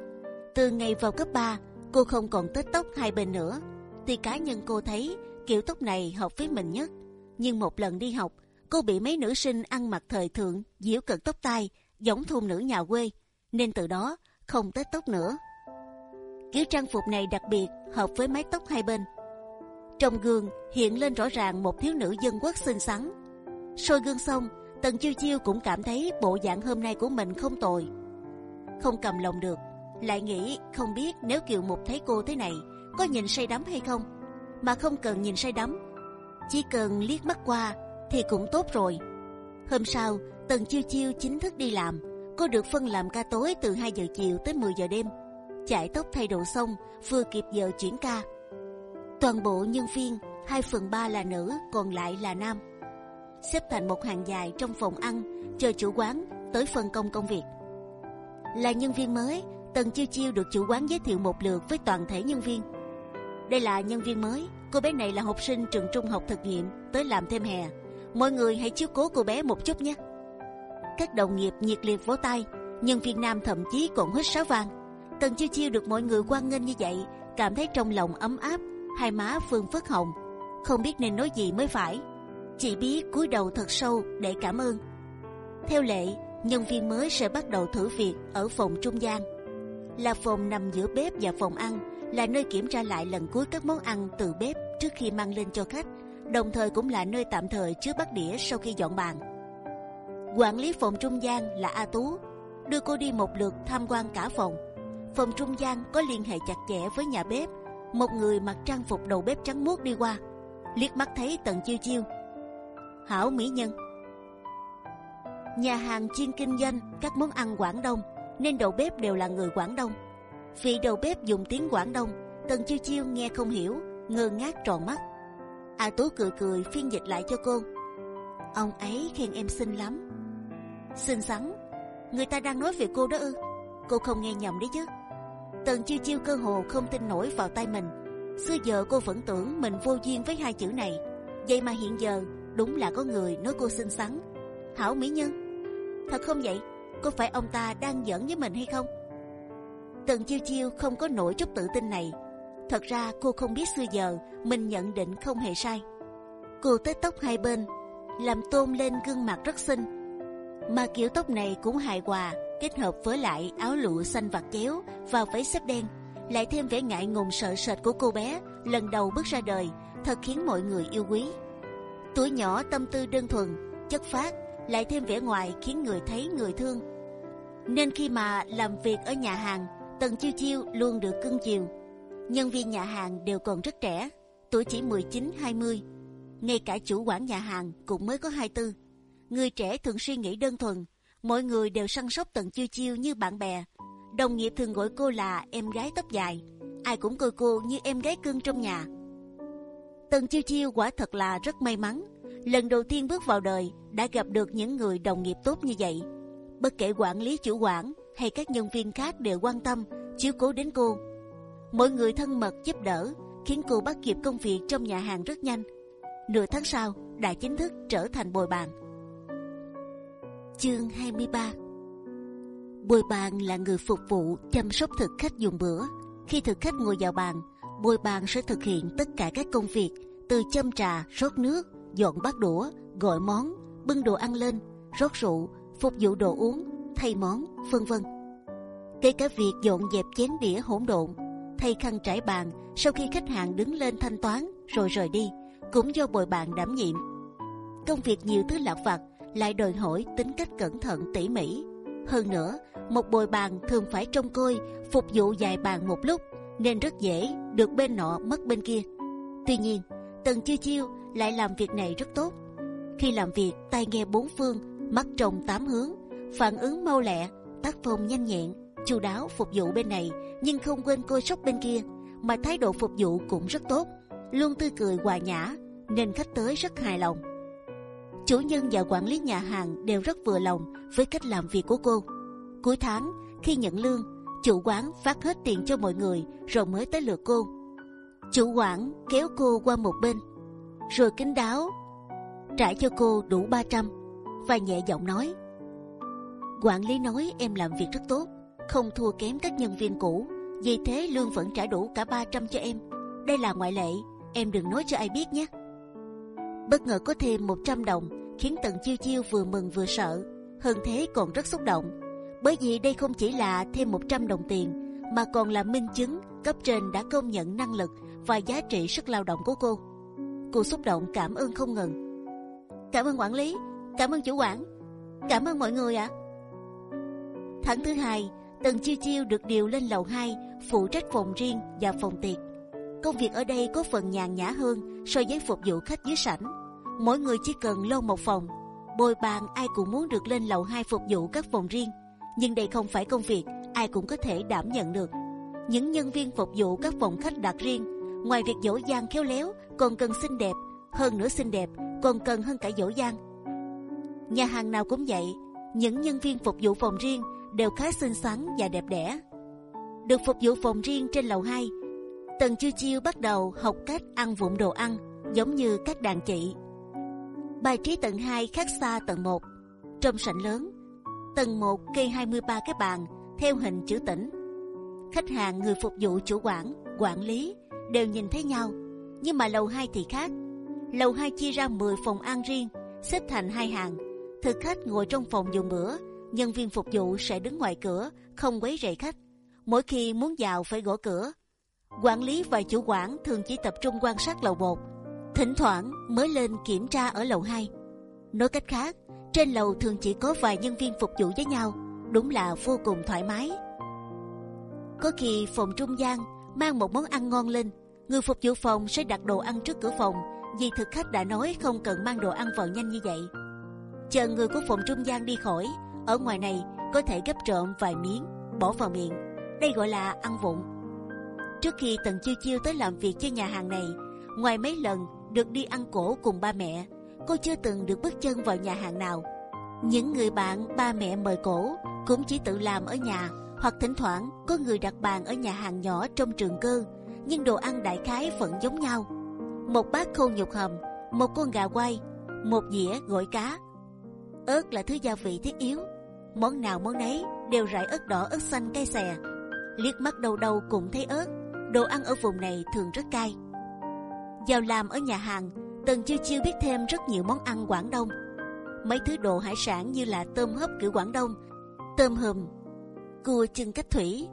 Từ ngày vào cấp 3, cô không còn tết tóc hai bên nữa. Tuy cá nhân cô thấy kiểu tóc này hợp với mình nhất, nhưng một lần đi học, cô bị mấy nữ sinh ăn mặc thời thượng, diễu cợt tóc tai, giống thôn nữ nhà quê, nên từ đó không tết tóc nữa. Kiểu trang phục này đặc biệt hợp với mái tóc hai bên, trong gương hiện lên rõ ràng một thiếu nữ dân quốc xinh xắn. soi gương xong, tần chiêu chiêu cũng cảm thấy bộ dạng hôm nay của mình không tồi. Không cầm lòng được, lại nghĩ không biết nếu kiều mục thấy cô thế này có nhìn say đắm hay không, mà không cần nhìn say đắm, chỉ cần liếc mắt qua thì cũng tốt rồi. Hôm sau, tần chiêu chiêu chính thức đi làm, cô được phân làm ca tối từ 2 giờ chiều tới 10 giờ đêm. Chạy tóc thay đồ xong, vừa kịp giờ chuyển ca Toàn bộ nhân viên 2 phần 3 là nữ, còn lại là nam. Xếp thành một hàng dài trong phòng ăn, chờ chủ quán tới phân công công việc. Là nhân viên mới, Tần Chiêu Chiêu được chủ quán giới thiệu một lượt với toàn thể nhân viên. Đây là nhân viên mới, cô bé này là học sinh trường trung học thực nghiệm tới làm thêm hè. Mọi người hãy chiếu cố cô bé một chút nhé. Các đồng nghiệp nhiệt liệt vỗ tay, nhân viên nam thậm chí còn hít sáo vang. Tần Chiêu Chiêu được mọi người quan nghênh như vậy, cảm thấy trong lòng ấm áp hai má Phương Phất Hồng, không biết nên nói gì mới phải, chỉ biết cúi đầu thật sâu để cảm ơn. Theo lệ, nhân viên mới sẽ bắt đầu thử việc ở phòng trung gian, là phòng nằm giữa bếp và phòng ăn, là nơi kiểm tra lại lần cuối các món ăn từ bếp trước khi mang lên cho khách, đồng thời cũng là nơi tạm thời chứa bát đĩa sau khi dọn bàn. Quản lý phòng trung gian là A Tú, đưa cô đi một lượt tham quan cả phòng. Phòng trung gian có liên hệ chặt chẽ với nhà bếp. Một người mặc trang phục đầu bếp trắng muốt đi qua, liếc mắt thấy Tần Chiêu Chiêu. Hảo mỹ nhân. Nhà hàng chuyên kinh doanh các món ăn Quảng Đông, nên đầu bếp đều là người Quảng Đông. Vị đầu bếp dùng tiếng Quảng Đông, Tần Chiêu Chiêu nghe không hiểu, ngơ ngác tròn mắt. A Tú cười cười phiên dịch lại cho cô. Ông ấy khen em xinh lắm, xinh xắn. Người ta đang nói về cô đó ư? Cô không nghe nhầm đấy chứ? Tần Chiêu Chiêu cơ hồ không tin nổi vào tay mình. Xưa giờ cô vẫn tưởng mình vô duyên với hai chữ này, vậy mà hiện giờ đúng là có người nói cô xinh xắn. Hảo mỹ nhân, thật không vậy? Có phải ông ta đang giỡn với mình hay không? Tần Chiêu Chiêu không có nổi chút tự tin này. Thật ra cô không biết xưa giờ mình nhận định không hề sai. Cô tết tóc hai bên, làm tôn lên gương mặt rất xinh. Mà kiểu tóc này cũng hài hòa, kết hợp với lại áo lụa xanh vạt chéo và váy xếp đen, lại thêm vẻ ngại ngùng sợ sệt của cô bé lần đầu bước ra đời, thật khiến mọi người yêu quý. Tuổi nhỏ tâm tư đơn thuần, chất phát, lại thêm vẻ ngoài khiến người thấy người thương. Nên khi mà làm việc ở nhà hàng Tần Chiêu Chiêu luôn được cưng chiều. Nhân viên nhà hàng đều còn rất trẻ, tuổi chỉ 19-20. Ngay cả chủ quản nhà hàng cũng mới có 24. Người trẻ thường suy nghĩ đơn thuần, mọi người đều săn sóc Tần Chiêu Chiêu như bạn bè. Đồng nghiệp thường gọi cô là em gái tóc dài, ai cũng coi cô như em gái cưng trong nhà. Tần Chiêu Chiêu quả thật là rất may mắn, lần đầu tiên bước vào đời đã gặp được những người đồng nghiệp tốt như vậy. Bất kể quản lý chủ quản hay các nhân viên khác đều quan tâm chiếu cố đến cô. Mọi người thân mật giúp đỡ khiến cô bắt kịp công việc trong nhà hàng rất nhanh. Nửa tháng sau đã chính thức trở thành bồi bàn. Chương 23 Bồi bàn là người phục vụ chăm sóc thực khách dùng bữa. Khi thực khách ngồi vào bàn, bồi bàn sẽ thực hiện tất cả các công việc từ châm trà, rót nước, dọn bát đũa, gọi món, bưng đồ ăn lên, rót rượu, phục vụ đồ uống, thay món, vân vân. Kể cả việc dọn dẹp chén đĩa hỗn độn, thay khăn trải bàn sau khi khách hàng đứng lên thanh toán rồi rời đi, cũng do bồi bàn đảm nhiệm. Công việc nhiều thứ lặt vặt lại đòi hỏi tính cách cẩn thận tỉ mỉ. Hơn nữa, một bồi bàn thường phải trông coi phục vụ dài bàn một lúc, nên rất dễ được bên nọ mất bên kia. Tuy nhiên, Tần Chiêu Chiêu lại làm việc này rất tốt. Khi làm việc, tai nghe bốn phương, mắt trông tám hướng, phản ứng mau lẹ, tác phong nhanh nhẹn, chu đáo phục vụ bên này, nhưng không quên coi sóc bên kia, mà thái độ phục vụ cũng rất tốt, luôn tươi cười hòa nhã, nên khách tới rất hài lòng. Chủ nhân và quản lý nhà hàng đều rất vừa lòng với cách làm việc của cô. Cuối tháng, khi nhận lương, chủ quán phát hết tiền cho mọi người, rồi mới tới lượt cô. Chủ quán kéo cô qua một bên, rồi kính đáo trả cho cô đủ 300 và nhẹ giọng nói: quản lý nói em làm việc rất tốt, không thua kém các nhân viên cũ, vì thế lương vẫn trả đủ cả 300 cho em. Đây là ngoại lệ, em đừng nói cho ai biết nhé. Bất ngờ có thêm 100 đồng khiến Tần Chiêu Chiêu vừa mừng vừa sợ, hơn thế còn rất xúc động, bởi vì đây không chỉ là thêm 100 đồng tiền, mà còn là minh chứng cấp trên đã công nhận năng lực và giá trị sức lao động của cô. Cô xúc động cảm ơn không ngừng. Cảm ơn quản lý, cảm ơn chủ quản, cảm ơn mọi người ạ. À. Tháng thứ hai, Tần Chiêu Chiêu được điều lên lầu 2 phụ trách phòng riêng và phòng tiệc. Công việc ở đây có phần nhàn nhã hơn so với phục vụ khách dưới sảnh. Mỗi người chỉ cần lo một phòng. Bồi bàn ai cũng muốn được lên lầu 2 phục vụ các phòng riêng, nhưng đây không phải công việc ai cũng có thể đảm nhận được. Những nhân viên phục vụ các phòng khách đặt riêng, ngoài việc dỗ dàng khéo léo, còn cần xinh đẹp, hơn nữa xinh đẹp còn cần hơn cả dỗ dàng Nhà hàng nào cũng vậy, những nhân viên phục vụ phòng riêng đều khá xinh xắn và đẹp đẽ. Được phục vụ phòng riêng trên lầu 2, Tần Chiêu Chiêu bắt đầu học cách ăn vụng đồ ăn, giống như các đàn chị. Bài trí tầng 2 khác xa tầng 1. Trong sảnh lớn, tầng 1 kê 23 cái bàn theo hình chữ tỉnh. Khách hàng, người phục vụ, chủ quản, quản lý đều nhìn thấy nhau, nhưng mà lầu 2 thì khác. Lầu 2 chia ra 10 phòng ăn riêng, xếp thành hai hàng. Thực khách ngồi trong phòng dùng bữa, nhân viên phục vụ sẽ đứng ngoài cửa, không quấy rầy khách. Mỗi khi muốn vào phải gõ cửa. quản lý và chủ quản thường chỉ tập trung quan sát lầu 1 thỉnh thoảng mới lên kiểm tra ở lầu 2. nói cách khác, trên lầu thường chỉ có vài nhân viên phục vụ với nhau đúng là vô cùng thoải mái có khi phòng trung gian mang một món ăn ngon lên người phục vụ phòng sẽ đặt đồ ăn trước cửa phòng, vì thực khách đã nói không cần mang đồ ăn vào nhanh như vậy chờ người của phòng trung gian đi khỏi, ở ngoài này có thể gấp trộm vài miếng, bỏ vào miệng. Đây gọi là ăn vụng. Trước khi tần chiêu chiêu tới làm việc cho nhà hàng này, ngoài mấy lần được đi ăn cổ cùng ba mẹ, cô chưa từng được bước chân vào nhà hàng nào. Những người bạn ba mẹ mời cổ cũng chỉ tự làm ở nhà, hoặc thỉnh thoảng có người đặt bàn ở nhà hàng nhỏ trong trường cơ, nhưng đồ ăn đại khái vẫn giống nhau. Một bát khô nhục hầm, một con gà quay, một dĩa gỏi cá ớt là thứ gia vị thiết yếu. Món nào món nấy đều rải ớt đỏ, ớt xanh cay xè. Liếc mắt đâu đâu cũng thấy ớt. Đồ ăn ở vùng này thường rất cay. Vào làm ở nhà hàng, tần chiêu chiêu biết thêm rất nhiều món ăn quảng đông. Mấy thứ đồ hải sản như là tôm hấp kiểu quảng đông, tôm hùm, cua chân cách thủy.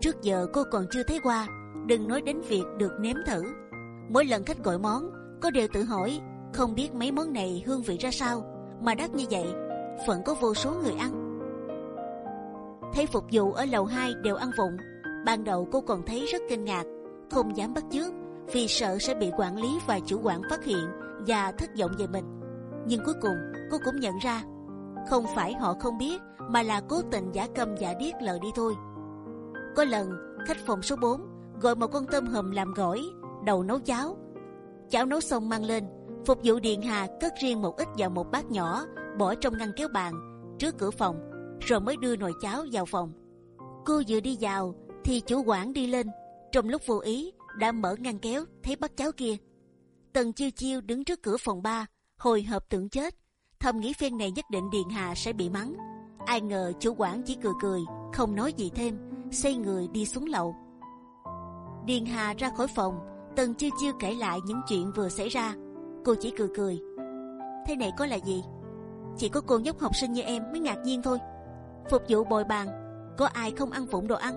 Trước giờ cô còn chưa thấy qua, đừng nói đến việc được nếm thử. Mỗi lần khách gọi món, cô đều tự hỏi, không biết mấy món này hương vị ra sao mà đắt như vậy, vẫn có vô số người ăn. Thấy phục vụ ở lầu 2 đều ăn vụng, ban đầu cô còn thấy rất kinh ngạc, không dám bắt chước vì sợ sẽ bị quản lý và chủ quản phát hiện và thất vọng về mình. Nhưng cuối cùng, cô cũng nhận ra, không phải họ không biết, mà là cố tình giả câm giả điếc lờ đi thôi. Có lần, khách phòng số 4 gọi một con tôm hùm làm gỏi, đầu nấu cháo. Cháo nấu xong mang lên phục vụ điện hà cất riêng một ít vào một bát nhỏ, bỏ trong ngăn kéo bàn, trước cửa phòng, rồi mới đưa nồi cháo vào phòng. Cô vừa đi vào thì chủ quản đi lên, trong lúc vô ý đã mở ngăn kéo thấy bát cháo kia. Tần chiêu chiêu đứng trước cửa phòng ba, hồi hộp tưởng chết, thầm nghĩ phen này nhất định điền hà sẽ bị mắng. Ai ngờ chủ quản chỉ cười cười, không nói gì thêm, xoay người đi xuống lầu. Điền hà ra khỏi phòng, tần chiêu chiêu kể lại những chuyện vừa xảy ra cô chỉ cười cười. Thế này có là gì? Chỉ có cô nhóc học sinh như em mới ngạc nhiên thôi. Phục vụ bồi bàn, có ai không ăn vụng đồ ăn?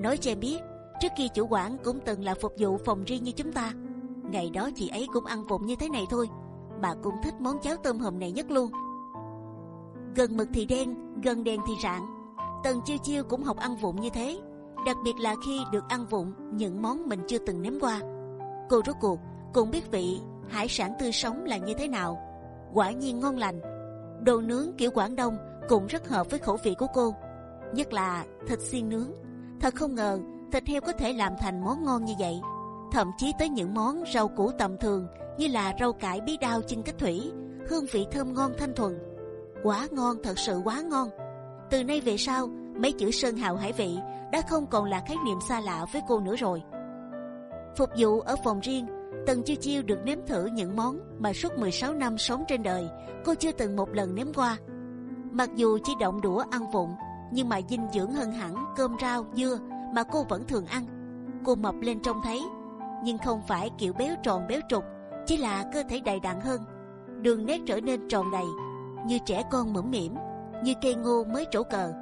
Nói cho em biết, trước kia chủ quản cũng từng là phục vụ phòng riêng như chúng ta. Ngày đó chị ấy cũng ăn vụng như thế này thôi. Bà cũng thích món cháo tôm hùm này nhất luôn. Gần mực thì đen, gần đèn thì rạng. Tần chiêu chiêu cũng học ăn vụng như thế. Đặc biệt là khi được ăn vụng những món mình chưa từng nếm qua. Cô rốt cuộc cũng biết vị hải sản tươi sống là như thế nào? Quả nhiên ngon lành. Đồ nướng kiểu quảng đông cũng rất hợp với khẩu vị của cô. Nhất là thịt xiên nướng. Thật không ngờ, thịt heo có thể làm thành món ngon như vậy. Thậm chí tới những món rau củ tầm thường, như là rau cải bí đao chân cách thủy, hương vị thơm ngon thanh thuần. Quá ngon, thật sự quá ngon. Từ nay về sau, mấy chữ sơn hào hải vị đã không còn là khái niệm xa lạ với cô nữa rồi. Phục vụ ở phòng riêng tần chiêu chiêu được nếm thử những món mà suốt 16 năm sống trên đời, cô chưa từng một lần nếm qua. Mặc dù chỉ động đũa ăn vụng, nhưng mà dinh dưỡng hơn hẳn cơm rau, dưa mà cô vẫn thường ăn. Cô mập lên trông thấy, nhưng không phải kiểu béo tròn béo trục, chỉ là cơ thể đầy đặn hơn. Đường nét trở nên tròn đầy, như trẻ con mẫm mỉm, như cây ngô mới trổ cờ.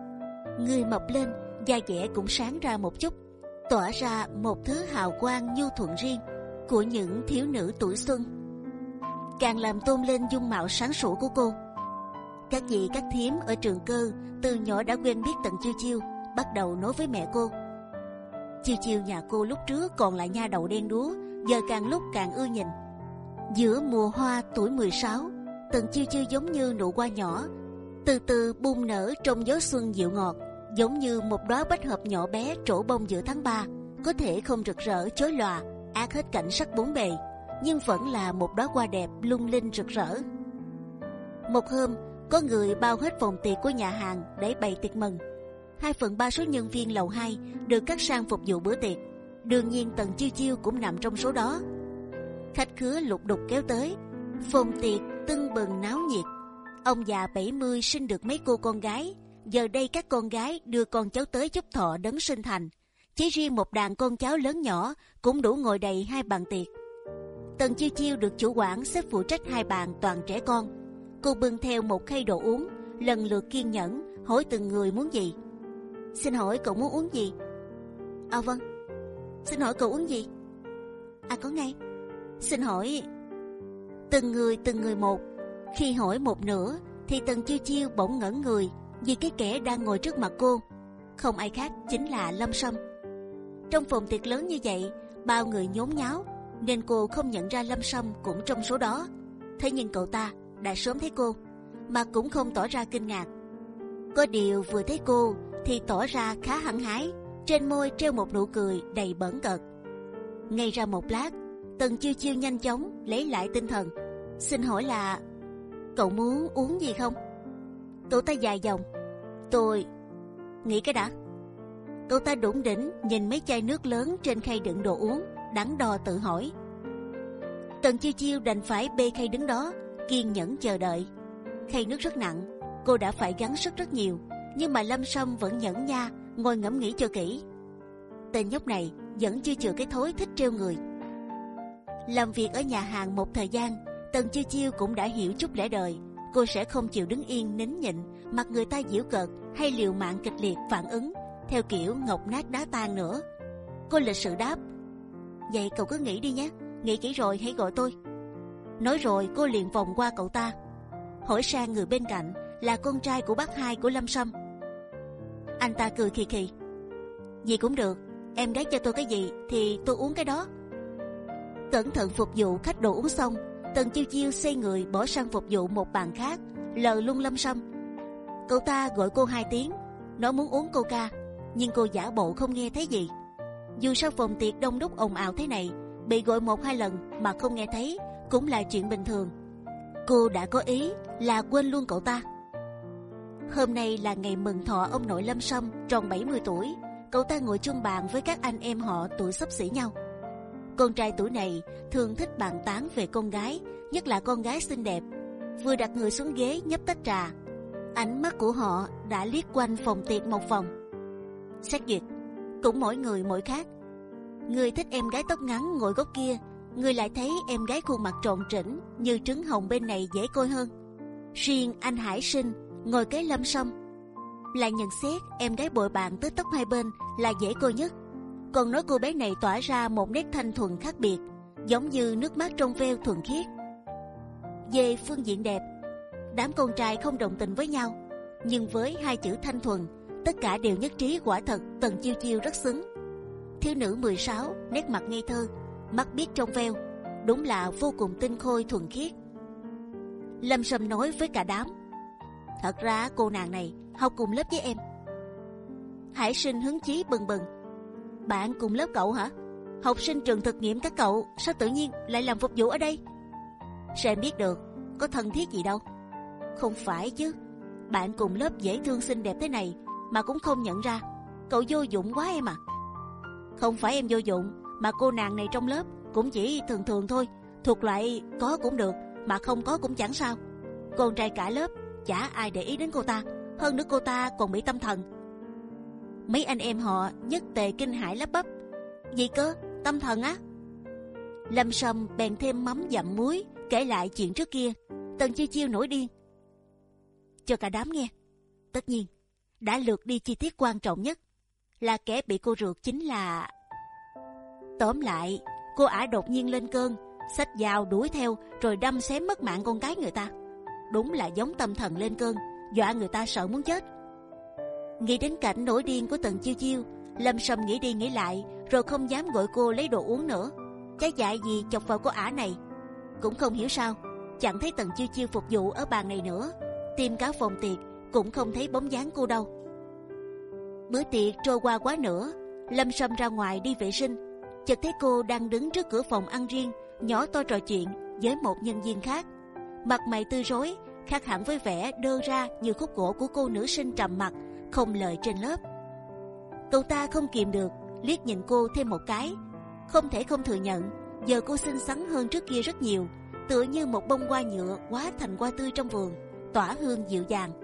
Người mập lên, da dẻ cũng sáng ra một chút, tỏa ra một thứ hào quang nhu thuận riêng của những thiếu nữ tuổi xuân. Càng làm tôn lên dung mạo sáng sủa của cô. Các dì các thím ở trường cơ từ nhỏ đã quen biết tận chiêu chiêu, bắt đầu nói với mẹ cô. Chiêu chiêu nhà cô lúc trước còn là nha đầu đen đúa, giờ càng lúc càng ưa nhìn. Giữa mùa hoa tuổi 16 tần chiêu chiêu giống như nụ hoa nhỏ, từ từ bung nở trong gió xuân dịu ngọt, giống như một đóa bách hợp nhỏ bé trổ bông giữa tháng 3 có thể không rực rỡ chói lòa ác hết cảnh sắc bốn bề, nhưng vẫn là một đóa hoa đẹp lung linh rực rỡ. Một hôm, có người bao hết phòng tiệc của nhà hàng để bày tiệc mừng. Hai phần ba số nhân viên lầu 2 được cắt sang phục vụ bữa tiệc. Đương nhiên tần chiêu chiêu cũng nằm trong số đó. Khách khứa lục đục kéo tới. Phòng tiệc tưng bừng náo nhiệt. Ông già 70 sinh được mấy cô con gái. Giờ đây các con gái đưa con cháu tới chúc thọ đấng sinh thành chỉ riêng một đàn con cháu lớn nhỏ cũng đủ ngồi đầy hai bàn tiệc tần chiêu chiêu được chủ quản xếp phụ trách hai bàn toàn trẻ con cô bưng theo một khay đồ uống, lần lượt kiên nhẫn, hỏi từng người muốn gì xin hỏi cậu muốn uống gì à vâng Xin hỏi cậu uống gì? À có ngay. Xin hỏi. Từng người từng người một. Khi hỏi một nửa, thì Tần Chiêu Chiêu bỗng ngẩn người vì cái kẻ đang ngồi trước mặt cô không ai khác chính là Lâm Sâm. Trong phòng tiệc lớn như vậy, bao người nhốn nháo nên cô không nhận ra Lâm Sâm cũng trong số đó. Thế nhưng cậu ta đã sớm thấy cô, mà cũng không tỏ ra kinh ngạc. Có điều vừa thấy cô thì tỏ ra khá hăng hái, trên môi treo một nụ cười đầy bẩn cợt. Ngay ra một lát, Tần chiêu chiêu nhanh chóng lấy lại tinh thần. Xin hỏi là cậu muốn uống gì không? Cậu ta dài dòng. Tôi nghĩ cái đã. Cậu ta đủng đỉnh nhìn mấy chai nước lớn trên khay đựng đồ uống, đắn đo tự hỏi. Tần chiêu chiêu đành phải bê khay đứng đó, kiên nhẫn chờ đợi. Khay nước rất nặng, cô đã phải gắng sức rất nhiều, nhưng mà Lâm Sâm vẫn nhẫn nha, ngồi ngẫm nghĩ cho kỹ. Tên nhóc này vẫn chưa chừa cái thối thích trêu người. Làm việc ở nhà hàng một thời gian, Tần chiêu chiêu cũng đã hiểu chút lẽ đời. Cô sẽ không chịu đứng yên nín nhịn, mặc người ta giễu cợt hay liều mạng kịch liệt phản ứng theo kiểu ngọc nát đá tan nữa. Cô lịch sự đáp: vậy cậu cứ nghĩ đi nhé, nghĩ kỹ rồi hãy gọi tôi. Nói rồi cô liền vòng qua cậu ta, hỏi sang người bên cạnh là con trai của bác hai của Lâm Sâm. Anh ta cười khì khì, gì cũng được, em gái cho tôi cái gì thì tôi uống cái đó. Cẩn thận phục vụ khách đồ uống xong, Tần chiêu chiêu xây người bỏ sang phục vụ một bàn khác, lờ lung Lâm Sâm. Cậu ta gọi cô hai tiếng, nói muốn uống coca, nhưng cô giả bộ không nghe thấy gì. Dù sao phòng tiệc đông đúc ồn ào thế này, bị gọi một hai lần mà không nghe thấy cũng là chuyện bình thường. Cô đã có ý là quên luôn cậu ta. Hôm nay là ngày mừng thọ ông nội Lâm Sâm tròn 70 tuổi. Cậu ta ngồi chung bàn với các anh em họ tuổi sắp xỉ nhau. Con trai tuổi này thường thích bàn tán về con gái, nhất là con gái xinh đẹp. Vừa đặt người xuống ghế nhấp tách trà, ánh mắt của họ đã liếc quanh phòng tiệc một vòng. Xét duyệt, cũng mỗi người mỗi khác. Người thích em gái tóc ngắn ngồi góc kia, người lại thấy em gái khuôn mặt tròn trĩnh như trứng hồng bên này dễ coi hơn. Riêng anh Hải Sinh ngồi kế lâm sâm, lại nhận xét em gái bội bạn tới tóc hai bên là dễ coi nhất. Còn nói cô bé này tỏa ra một nét thanh thuần khác biệt, giống như nước mắt trong veo thuần khiết. Về phương diện đẹp, đám con trai không đồng tình với nhau, nhưng với hai chữ thanh thuần, tất cả đều nhất trí quả thật tần chiêu chiêu rất xứng. Thiếu nữ 16, nét mặt ngây thơ, mắt biết trong veo, đúng là vô cùng tinh khôi thuần khiết. Lâm Sâm nói với cả đám, thật ra cô nàng này học cùng lớp với em. Hải sinh hứng chí bừng bừng, bạn cùng lớp cậu hả? Học sinh trường thực nghiệm các cậu sao tự nhiên lại làm phục vụ ở đây? Sao em biết được? Có thân thiết gì đâu? Không phải chứ. Bạn cùng lớp dễ thương xinh đẹp thế này mà cũng không nhận ra. Cậu vô dụng quá em à. Không phải em vô dụng mà cô nàng này trong lớp cũng chỉ thường thường thôi. Thuộc loại có cũng được mà không có cũng chẳng sao. Con trai cả lớp chả ai để ý đến cô ta. Hơn nữa cô ta còn bị tâm thần. Mấy anh em họ nhất tề kinh hãi lắp bắp. Gì cơ? Tâm thần á? Lâm Sâm bèn thêm mắm dặm muối kể lại chuyện trước kia. Tần chiêu chiêu nổi điên. Cho cả đám nghe. Tất nhiên, đã lượt đi chi tiết quan trọng nhất. Là kẻ bị cô rượt chính là tóm lại, cô ả đột nhiên lên cơn, xách dao đuổi theo, rồi đâm xém mất mạng con cái người ta. Đúng là giống tâm thần lên cơn, dọa người ta sợ muốn chết. Nghĩ đến cảnh nổi điên của tần chiêu chiêu, lâm sâm nghĩ đi nghĩ lại, rồi không dám gọi cô lấy đồ uống nữa. Trái dại gì chọc vào cô ả này? Cũng không hiểu sao, chẳng thấy tần chiêu chiêu phục vụ ở bàn này nữa. Tìm cáo phòng tiệc cũng không thấy bóng dáng cô đâu. Bữa tiệc trôi qua quá nữa lâm sâm ra ngoài đi vệ sinh. Chợt thấy cô đang đứng trước cửa phòng ăn riêng, nhỏ to trò chuyện với một nhân viên khác. Mặt mày tươi rối, khác hẳn với vẻ đơ ra như khúc gỗ của cô nữ sinh trầm mặc, không lời trên lớp. Cậu ta không kìm được, liếc nhìn cô thêm một cái. Không thể không thừa nhận, giờ cô xinh xắn hơn trước kia rất nhiều, tựa như một bông hoa nhựa quá thành hoa tươi trong vườn, tỏa hương dịu dàng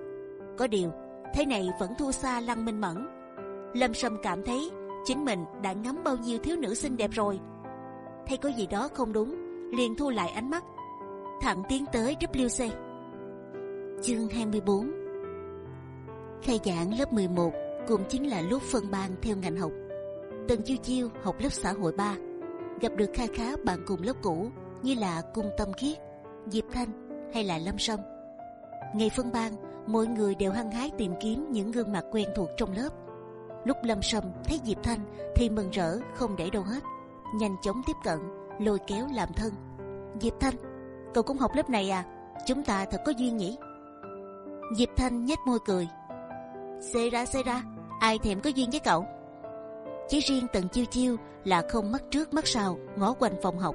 có điều thế này vẫn thua xa lăng minh mẫn. Lâm sâm cảm thấy chính mình đã ngắm bao nhiêu thiếu nữ xinh đẹp rồi. Thấy có gì đó không đúng liền thu lại ánh mắt. Thẳng tiến tới WC chương 24 khai giảng lớp 11 cũng chính là lúc phân ban theo ngành học. Tần Chiêu Chiêu học lớp xã hội 3 gặp được kha khá bạn cùng lớp cũ như là Cung Tâm Khiết, Diệp Thanh hay là Lâm Sâm. Ngày phân ban, mọi người đều hăng hái tìm kiếm những gương mặt quen thuộc trong lớp. Lúc Lâm Sâm thấy Diệp Thanh thì mừng rỡ không để đâu hết, nhanh chóng tiếp cận, lôi kéo làm thân. Diệp Thanh, cậu cũng học lớp này à? Chúng ta thật có duyên nhỉ? Diệp Thanh nhếch môi cười. Xê ra xê ra, ai thèm có duyên với cậu? Chỉ riêng Tần Chiêu Chiêu là không mắt trước mắt sau ngó quanh phòng học.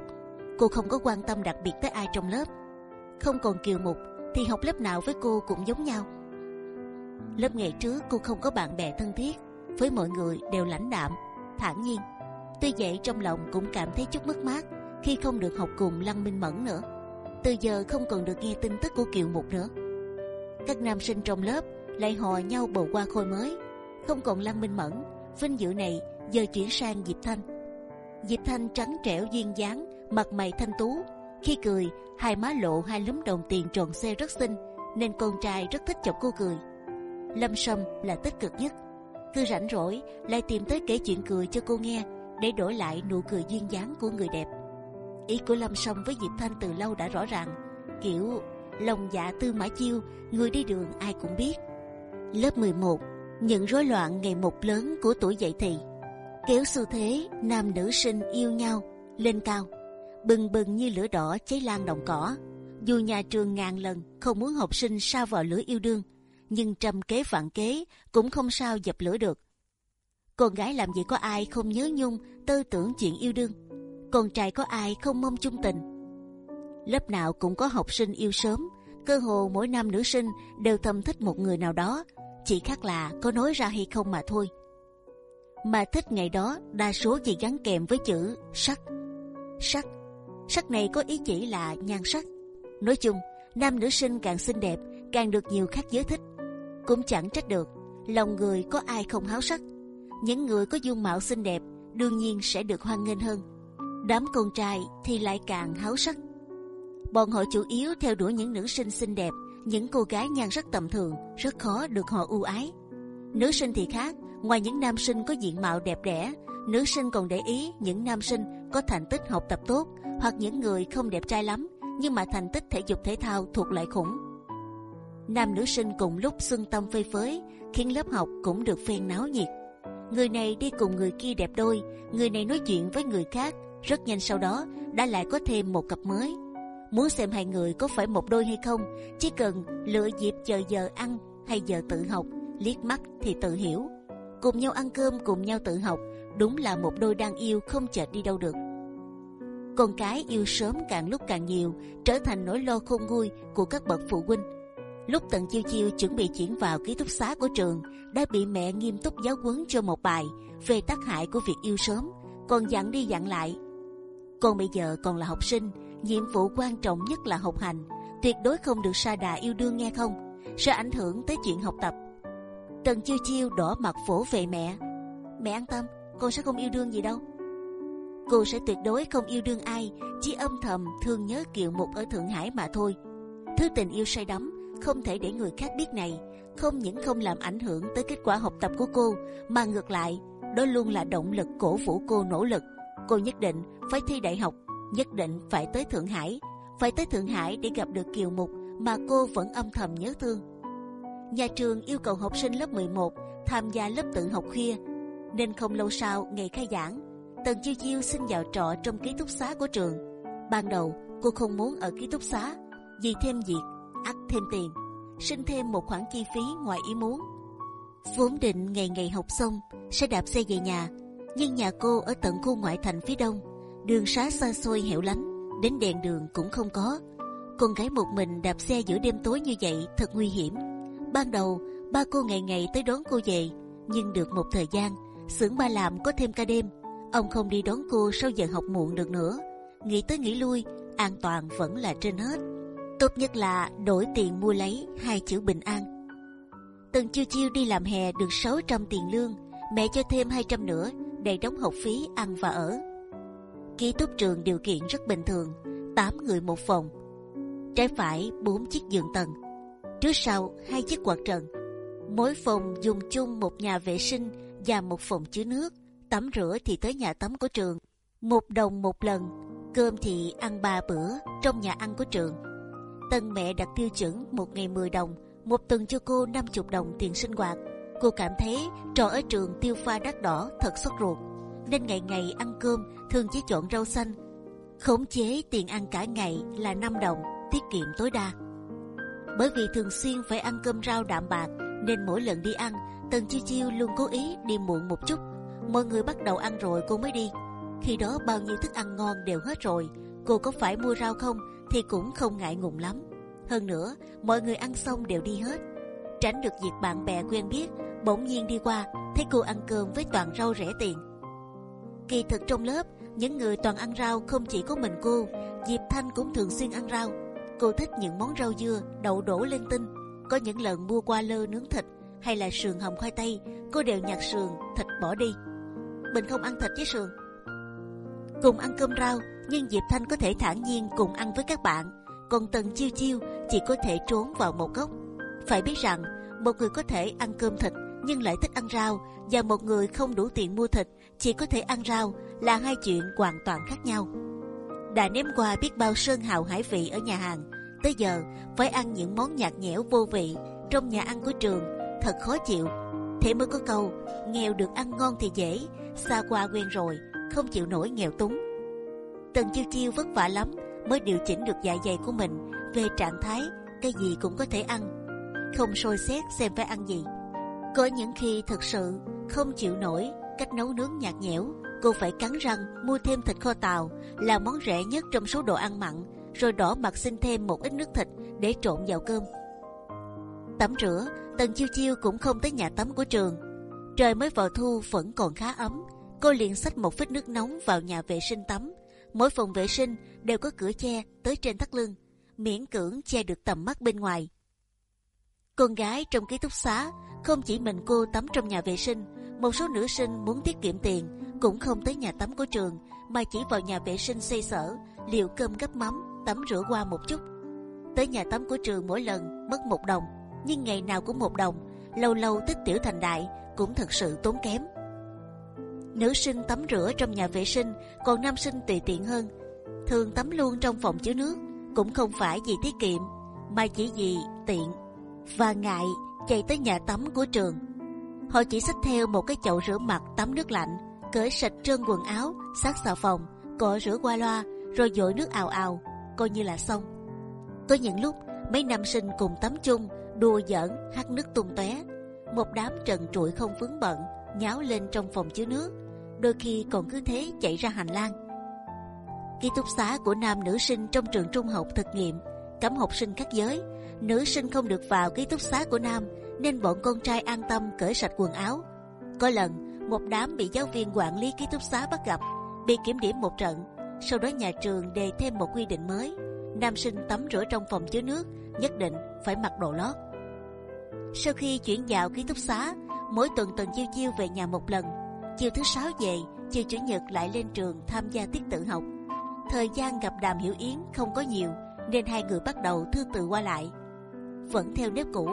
Cô không có quan tâm đặc biệt tới ai trong lớp. Không còn kiều mục thì học lớp nào với cô cũng giống nhau. Lớp ngày trước cô không có bạn bè thân thiết, với mọi người đều lãnh đạm, thản nhiên. Tuy vậy trong lòng cũng cảm thấy chút mất mát khi không được học cùng Lăng Minh Mẫn nữa. Từ giờ không còn được nghe tin tức của Kiều Mục nữa. Các nam sinh trong lớp lại hò nhau bầu qua khôi mới, không còn Lăng Minh Mẫn, vinh dự này giờ chuyển sang Diệp Thanh. Diệp Thanh trắng trẻo duyên dáng, mặt mày thanh tú, khi cười hai má lộ hai lúm đồng tiền tròn xe rất xinh, nên con trai rất thích chọc cô cười. Lâm Sâm là tích cực nhất, cứ rảnh rỗi lại tìm tới kể chuyện cười cho cô nghe để đổi lại nụ cười duyên dáng của người đẹp. Ý của Lâm Sâm với Diệp Thanh từ lâu đã rõ ràng, kiểu lòng dạ tư mã chiêu, người đi đường ai cũng biết. Lớp 11 những rối loạn ngày một lớn của tuổi dậy thì kéo xu thế nam nữ sinh yêu nhau lên cao bừng bừng như lửa đỏ cháy lan đồng cỏ. Dù nhà trường ngàn lần không muốn học sinh sa vào lửa yêu đương, nhưng trăm kế vạn kế cũng không sao dập lửa được. Con gái làm gì có ai không nhớ nhung, tư tưởng chuyện yêu đương. Con trai có ai không mong chung tình. Lớp nào cũng có học sinh yêu sớm, cơ hồ mỗi năm nữ sinh đều thầm thích một người nào đó, chỉ khác là có nói ra hay không mà thôi. Mà thích ngày đó đa số chỉ gắn kèm với chữ sắc. Sắc sắc này có ý chỉ là nhan sắc. Nói chung, nam nữ sinh càng xinh đẹp, càng được nhiều khác giới thích. Cũng chẳng trách được, lòng người có ai không háo sắc. Những người có dung mạo xinh đẹp đương nhiên sẽ được hoan nghênh hơn. Đám con trai thì lại càng háo sắc. Bọn họ chủ yếu theo đuổi những nữ sinh xinh đẹp, những cô gái nhan sắc tầm thường, rất khó được họ ưu ái. Nữ sinh thì khác, ngoài những nam sinh có diện mạo đẹp đẽ, nữ sinh còn để ý những nam sinh có thành tích học tập tốt hoặc những người không đẹp trai lắm, nhưng mà thành tích thể dục thể thao thuộc loại khủng. Nam nữ sinh cùng lúc xuân tâm phơi phới, khiến lớp học cũng được phen náo nhiệt. Người này đi cùng người kia đẹp đôi, người này nói chuyện với người khác, rất nhanh sau đó đã lại có thêm một cặp mới. Muốn xem hai người có phải một đôi hay không, chỉ cần lựa dịp chờ giờ ăn hay giờ tự học, liếc mắt thì tự hiểu. Cùng nhau ăn cơm cùng nhau tự học, đúng là một đôi đang yêu không chợt đi đâu được con cái yêu sớm càng lúc càng nhiều, trở thành nỗi lo khôn nguôi của các bậc phụ huynh. Lúc tận chiêu chiêu chuẩn bị chuyển vào ký túc xá của trường, đã bị mẹ nghiêm túc giáo huấn cho một bài về tác hại của việc yêu sớm. Còn dặn đi dặn lại, con bây giờ còn là học sinh, nhiệm vụ quan trọng nhất là học hành. Tuyệt đối không được sa đà yêu đương nghe không? Sẽ ảnh hưởng tới chuyện học tập. Tần chiêu chiêu đỏ mặt phổ về mẹ mẹ an tâm, con sẽ không yêu đương gì đâu cô sẽ tuyệt đối không yêu đương ai chỉ âm thầm thương nhớ kiều mục ở thượng hải mà thôi. Thứ tình yêu say đắm không thể để người khác biết này. Không những không làm ảnh hưởng tới kết quả học tập của cô mà ngược lại đó luôn là động lực cổ vũ cô nỗ lực. Cô nhất định phải thi đại học nhất định phải tới Thượng Hải, phải tới Thượng Hải để gặp được Kiều Mục mà cô vẫn âm thầm nhớ thương. Nhà trường yêu cầu học sinh lớp 11 tham gia lớp tự học khuya, nên không lâu sau ngày khai giảng, Tần Chiêu Chiêu xin vào trọ trong ký túc xá của trường. Ban đầu cô không muốn ở ký túc xá, vì thêm việc, ắt thêm tiền, sinh thêm một khoản chi phí ngoài ý muốn. Vốn định ngày ngày học xong sẽ đạp xe về nhà, nhưng nhà cô ở tận khu ngoại thành phía đông đường xá xa xôi hẻo lánh, đến đèn đường cũng không có. Con gái một mình đạp xe giữa đêm tối như vậy thật nguy hiểm. Ban đầu ba cô ngày ngày tới đón cô về, nhưng được một thời gian, xưởng ba làm có thêm ca đêm, ông không đi đón cô sau giờ học muộn được nữa. Nghĩ tới nghĩ lui, an toàn vẫn là trên hết. Tốt nhất là đổi tiền mua lấy hai chữ bình an. Từng chiêu chiêu đi làm hè được 600 tiền lương, mẹ cho thêm 200 nữa để đóng học phí ăn và ở ký túc trường điều kiện rất bình thường, 8 người một phòng, trái phải 4 chiếc giường tầng, trước sau hai chiếc quạt trần. Mỗi phòng dùng chung một nhà vệ sinh và một phòng chứa nước, tắm rửa thì tới nhà tắm của trường, một đồng một lần, cơm thì ăn ba bữa trong nhà ăn của trường. Tân mẹ đặt tiêu chuẩn một ngày 10 đồng, một tuần cho cô 50 đồng tiền sinh hoạt. Cô cảm thấy trò ở trường tiêu pha đắt đỏ thật sốt ruột, nên ngày ngày ăn cơm thường chỉ chọn rau xanh. Khống chế tiền ăn cả ngày là 5 đồng, tiết kiệm tối đa. Bởi vì thường xuyên phải ăn cơm rau đạm bạc, nên mỗi lần đi ăn, Tần Chiêu Chiêu luôn cố ý đi muộn một chút. Mọi người bắt đầu ăn rồi cô mới đi. Khi đó bao nhiêu thức ăn ngon đều hết rồi, cô có phải mua rau không thì cũng không ngại ngùng lắm. Hơn nữa, mọi người ăn xong đều đi hết, tránh được việc bạn bè quen biết bỗng nhiên đi qua thấy cô ăn cơm với toàn rau rẻ tiền. Kỳ thực trong lớp những người toàn ăn rau không chỉ có mình cô, Diệp Thanh cũng thường xuyên ăn rau. Cô thích những món rau dưa, đậu đổ lên tinh. Có những lần mua qua lơ nướng thịt hay là sườn hầm khoai tây, cô đều nhặt sườn, thịt bỏ đi. Mình không ăn thịt với sườn. Cùng ăn cơm rau, nhưng Diệp Thanh có thể thản nhiên cùng ăn với các bạn, còn Tần Chiêu Chiêu chỉ có thể trốn vào một góc. Phải biết rằng một người có thể ăn cơm thịt nhưng lại thích ăn rau và một người không đủ tiền mua thịt chỉ có thể ăn rau là hai chuyện hoàn toàn khác nhau. đã nếm qua biết bao sơn hào hải vị ở nhà hàng, tới giờ phải ăn những món nhạt nhẽo vô vị trong nhà ăn của trường thật khó chịu. Thế mới có câu nghèo được ăn ngon thì dễ, xa qua quen rồi không chịu nổi nghèo túng. Tần chiêu chiêu vất vả lắm mới điều chỉnh được dạ dày của mình về trạng thái cái gì cũng có thể ăn, không sôi xét xem phải ăn gì. Có những khi thật sự không chịu nổi cách nấu nướng nhạt nhẽo, cô phải cắn răng mua thêm thịt kho tàu là món rẻ nhất trong số đồ ăn mặn, rồi đỏ mặt xin thêm một ít nước thịt để trộn vào cơm. Tắm rửa, Tần Chiêu Chiêu cũng không tới nhà tắm của trường. Trời mới vào thu vẫn còn khá ấm, cô liền xách một phích nước nóng vào nhà vệ sinh tắm. Mỗi phòng vệ sinh đều có cửa che tới trên thắt lưng, miễn cưỡng che được tầm mắt bên ngoài. Con gái trong ký túc xá không chỉ mình cô tắm trong nhà vệ sinh, một số nữ sinh muốn tiết kiệm tiền cũng không tới nhà tắm của trường mà chỉ vào nhà vệ sinh xây sở liệu cơm gấp mắm tắm rửa qua một chút. Tới nhà tắm của trường mỗi lần mất một đồng, nhưng ngày nào cũng một đồng, lâu lâu tích tiểu thành đại cũng thật sự tốn kém. Nữ sinh tắm rửa trong nhà vệ sinh, còn nam sinh tùy tiện hơn, thường tắm luôn trong phòng chứa nước, cũng không phải vì tiết kiệm, mà chỉ vì tiện và ngại chạy tới nhà tắm của trường. Họ chỉ xách theo một cái chậu rửa mặt tắm nước lạnh, cởi sạch trơn quần áo, sát xà phòng, cọ rửa qua loa, rồi dội nước ào ào, coi như là xong. Có những lúc mấy nam sinh cùng tắm chung, đùa giỡn, hắt nước tung tóe, một đám trần trụi không vướng bận, nháo lên trong phòng chứa nước, đôi khi còn cứ thế chạy ra hành lang. Ký túc xá của nam nữ sinh trong trường trung học thực nghiệm cấm học sinh các giới nữ sinh không được vào ký túc xá của nam nên bọn con trai an tâm cởi sạch quần áo. Có lần một đám bị giáo viên quản lý ký túc xá bắt gặp, bị kiểm điểm một trận. Sau đó nhà trường đề thêm một quy định mới: nam sinh tắm rửa trong phòng chứa nước nhất định phải mặc đồ lót. Sau khi chuyển vào ký túc xá, mỗi tuần tuần chiêu chiêu về nhà một lần. Chiều thứ sáu về, chiều chủ nhật lại lên trường tham gia tiết tự học. Thời gian gặp Đàm Hiểu Yến không có nhiều, nên hai người bắt đầu thư từ qua lại vẫn theo nếp cũ,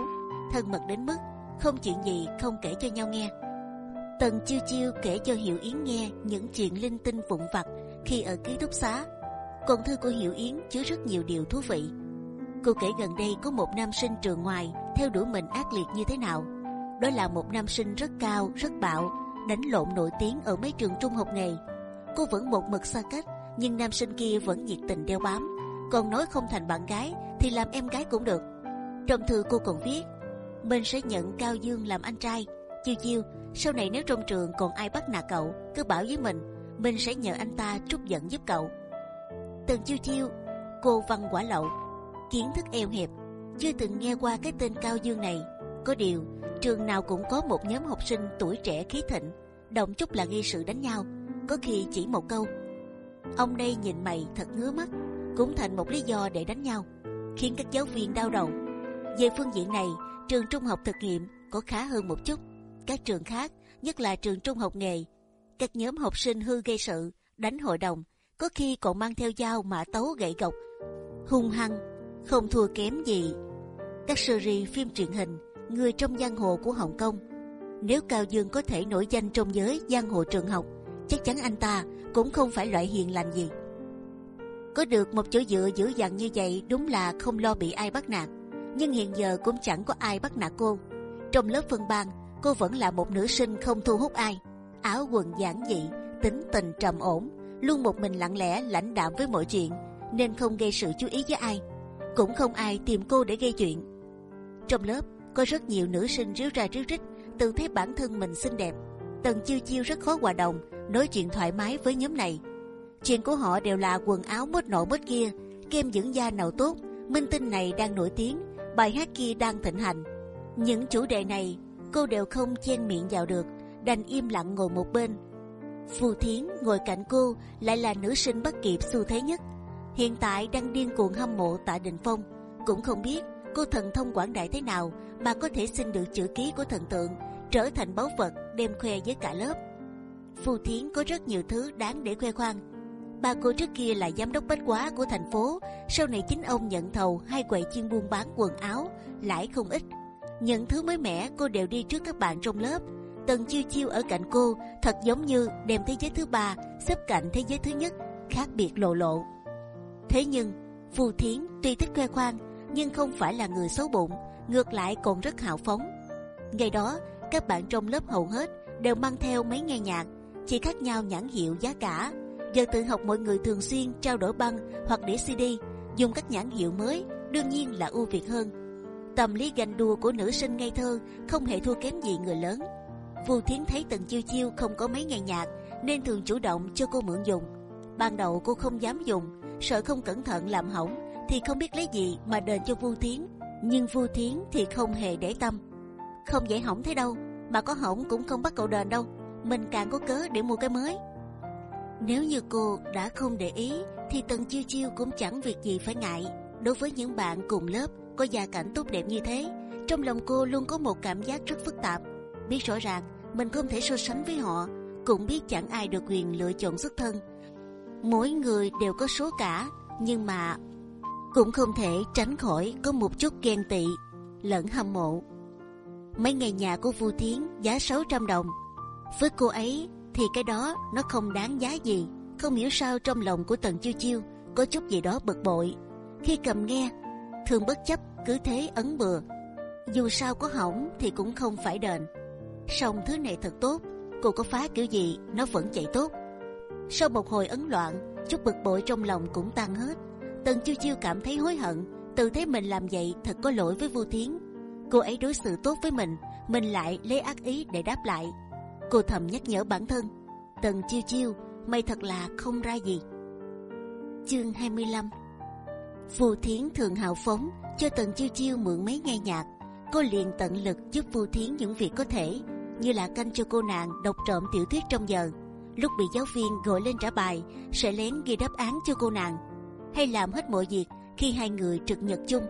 thân mật đến mức không chuyện gì không kể cho nhau nghe. Tần chiêu chiêu kể cho Hiểu Yến nghe những chuyện linh tinh vụn vặt khi ở ký túc xá. Còn thư của Hiểu Yến chứa rất nhiều điều thú vị. Cô kể gần đây có một nam sinh trường ngoài theo đuổi mình ác liệt như thế nào. Đó là một nam sinh rất cao, rất bạo, đánh lộn nổi tiếng ở mấy trường trung học nghề. Cô vẫn một mực xa cách, nhưng nam sinh kia vẫn nhiệt tình đeo bám. Còn nói không thành bạn gái thì làm em gái cũng được. Trong thư cô còn viết mình sẽ nhận Cao Dương làm anh trai. Chiêu chiêu, sau này nếu trong trường còn ai bắt nạt cậu, cứ bảo với mình, mình sẽ nhờ anh ta trút giận giúp cậu. Tần chiêu chiêu, cô văn quả lậu, kiến thức eo hẹp, chưa từng nghe qua cái tên Cao Dương này. Có điều, trường nào cũng có một nhóm học sinh tuổi trẻ khí thịnh, động chút là gây sự đánh nhau, có khi chỉ một câu. Ông đây nhìn mày thật ngứa mắt, cũng thành một lý do để đánh nhau, khiến các giáo viên đau đầu. Về phương diện này, trường trung học thực nghiệm có khá hơn một chút. Các trường khác, nhất là trường trung học nghề, các nhóm học sinh hư gây sự, đánh hội đồng, có khi còn mang theo dao mã tấu gậy gộc, hung hăng, không thua kém gì. Các series phim truyền hình, người trong giang hồ của Hồng Kông, Nếu Cao Dương có thể nổi danh trong giới giang hồ trường học, chắc chắn anh ta cũng không phải loại hiền lành gì. Có được một chỗ dựa dữ dằn như vậy đúng là không lo bị ai bắt nạt. Nhưng hiện giờ cũng chẳng có ai bắt nạt cô. Trong lớp phân ban, cô vẫn là một nữ sinh không thu hút ai. Áo quần giản dị, tính tình trầm ổn, luôn một mình lặng lẽ lãnh đạm với mọi chuyện, nên không gây sự chú ý với ai. Cũng không ai tìm cô để gây chuyện. Trong lớp có rất nhiều nữ sinh ríu ra ríu rít, tự thấy bản thân mình xinh đẹp. Tần chiêu chiêu rất khó hòa đồng, nói chuyện thoải mái với nhóm này. Chuyện của họ đều là quần áo mốt nọ mốt kia, kem dưỡng da nào tốt, minh tinh này đang nổi tiếng, bài hát kia đang thịnh hành. Những chủ đề này cô đều không chen miệng vào được, đành im lặng ngồi một bên. Phù Thiến ngồi cạnh cô lại là nữ sinh bắt kịp xu thế nhất, hiện tại đang điên cuồng hâm mộ Tạ Đình Phong, cũng không biết cô thần thông quảng đại thế nào mà có thể xin được chữ ký của thần tượng, trở thành báu vật đem khoe với cả lớp. Phù Thiến có rất nhiều thứ đáng để khoe khoang. Ba cô trước kia là giám đốc bách quá của thành phố, sau này chính ông nhận thầu hai quầy chuyên buôn bán quần áo, lãi không ít. Những thứ mới mẻ cô đều đi trước các bạn trong lớp. Tần chiêu chiêu ở cạnh cô thật giống như đem thế giới thứ ba xếp cạnh thế giới thứ nhất, khác biệt lộ lộ. Thế nhưng Phù Thiến tuy thích khoe khoang nhưng không phải là người xấu bụng, ngược lại còn rất hào phóng. Ngày đó các bạn trong lớp hầu hết đều mang theo máy nghe nhạc, chỉ khác nhau nhãn hiệu giá cả. Giờ tự học mọi người thường xuyên trao đổi băng hoặc đĩa CD, dùng các nhãn hiệu mới, đương nhiên là ưu việt hơn. Tâm lý ganh đua của nữ sinh ngây thơ không hề thua kém gì người lớn. Vu Thiến thấy Tần Chiêu Chiêu không có máy nghe nhạc nên thường chủ động cho cô mượn dùng. Ban đầu cô không dám dùng, sợ không cẩn thận làm hỏng thì không biết lấy gì mà đền cho Vu Thiến. Nhưng Vu Thiến thì không hề để tâm, không dễ hỏng thế đâu, mà có hỏng cũng không bắt cậu đền đâu. Mình càng có cớ để mua cái mới. Nếu như cô đã không để ý thì Tần Chiêu Chiêu cũng chẳng việc gì phải ngại. Đối với những bạn cùng lớp có gia cảnh tốt đẹp như thế, trong lòng cô luôn có một cảm giác rất phức tạp. Biết rõ ràng mình không thể so sánh với họ, cũng biết chẳng ai được quyền lựa chọn xuất thân. Mỗi người đều có số cả, nhưng mà cũng không thể tránh khỏi có một chút ghen tị lẫn hâm mộ. Mấy ngày nhà của Vu Thiến giá 600 đồng, với cô ấy thì cái đó nó không đáng giá gì. Không hiểu sao trong lòng của Tần Chiêu Chiêu có chút gì đó bực bội. Khi cầm nghe, thường bất chấp cứ thế ấn bừa. Dù sao có hỏng thì cũng không phải đền. Song thứ này thật tốt, cô có phá kiểu gì nó vẫn chạy tốt. Sau một hồi ấn loạn, chút bực bội trong lòng cũng tan hết. Tần Chiêu Chiêu cảm thấy hối hận, tự thấy mình làm vậy thật có lỗi với Vu Thiến. Cô ấy đối xử tốt với mình, mình lại lấy ác ý để đáp lại. Cô thầm nhắc nhở bản thân, Tần Chiêu Chiêu, mày thật là không ra gì. Chương 25 Vu Thiến thường hào phóng cho Tần Chiêu Chiêu mượn mấy nghe nhạc. Cô liền tận lực giúp Vu Thiến những việc có thể, như là canh cho cô nàng đọc trộm tiểu thuyết trong giờ. Lúc bị giáo viên gọi lên trả bài, sẽ lén ghi đáp án cho cô nàng, hay làm hết mọi việc khi hai người trực nhật chung.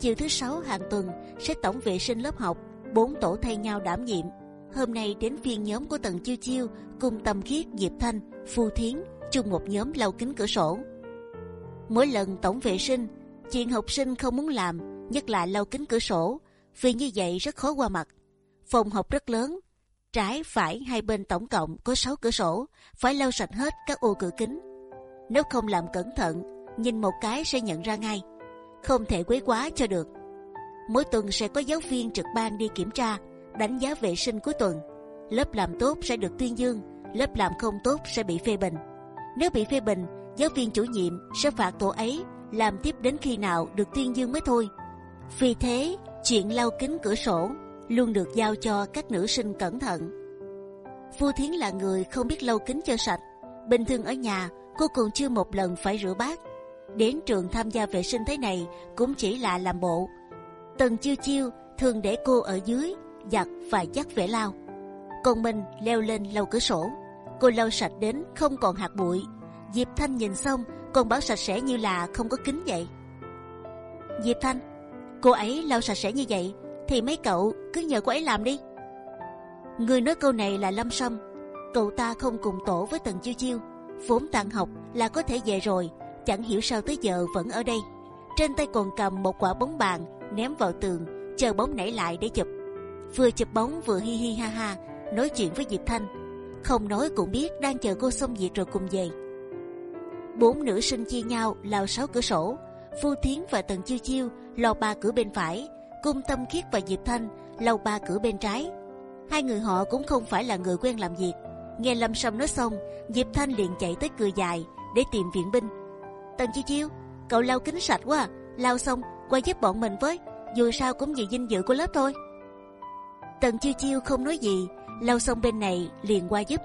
Chiều thứ sáu hàng tuần sẽ tổng vệ sinh lớp học, bốn tổ thay nhau đảm nhiệm. Hôm nay đến phiên nhóm của Tần Chiêu Chiêu cùng Tâm Khiết, Diệp Thanh, Phu Thiến chung một nhóm lau kính cửa sổ. Mỗi lần tổng vệ sinh, chuyện học sinh không muốn làm, nhất là lau kính cửa sổ, vì như vậy rất khó qua mặt. Phòng học rất lớn, trái phải hai bên tổng cộng có 6 cửa sổ, phải lau sạch hết các ô cửa kính. Nếu không làm cẩn thận, nhìn một cái sẽ nhận ra ngay, không thể quấy quá cho được. Mỗi tuần sẽ có giáo viên trực ban đi kiểm tra, đánh giá vệ sinh cuối tuần. Lớp làm tốt sẽ được tuyên dương, lớp làm không tốt sẽ bị phê bình. Nếu bị phê bình, giáo viên chủ nhiệm sẽ phạt tổ ấy làm tiếp đến khi nào được tuyên dương mới thôi. Vì thế, chuyện lau kính cửa sổ luôn được giao cho các nữ sinh cẩn thận. Phu Thiến là người không biết lau kính cho sạch. Bình thường ở nhà, cô còn chưa một lần phải rửa bát. Đến trường tham gia vệ sinh thế này cũng chỉ là làm bộ. Tần chiêu chiêu thường để cô ở dưới giặt và dắt vẻ lau, còn mình leo lên lau cửa sổ. Cô lau sạch đến không còn hạt bụi. Diệp Thanh nhìn xong còn bảo sạch sẽ như là không có kính vậy. Diệp Thanh, cô ấy lau sạch sẽ như vậy thì mấy cậu cứ nhờ cô ấy làm đi. Người nói câu này là Lâm Sâm. Cậu ta không cùng tổ với Tần Chiêu Chiêu, vốn tàn học là có thể về rồi, chẳng hiểu sao tới giờ vẫn ở đây. Trên tay còn cầm một quả bóng bàn ném vào tường, chờ bóng nảy lại để chụp. vừa chụp bóng vừa hi hi ha ha nói chuyện với Diệp Thanh, không nói cũng biết đang chờ cô xong việc rồi cùng về. Bốn nữ sinh chia nhau lao sáu cửa sổ, Phu Thiến và Tần Chiêu Chiêu lò ba cửa bên phải, Cung Tâm Khiết và Diệp Thanh lầu ba cửa bên trái. Hai người họ cũng không phải là người quen làm việc. Nghe Lâm Sâm nói xong, Diệp Thanh liền chạy tới cửa dài để tìm viện binh. Tần Chiêu Chiêu, cậu lau kính sạch quá, à. lau xong qua giúp bọn mình với, dù sao cũng vì dinh dự của lớp thôi. Tần Chiêu Chiêu không nói gì, lau xong bên này liền qua giúp.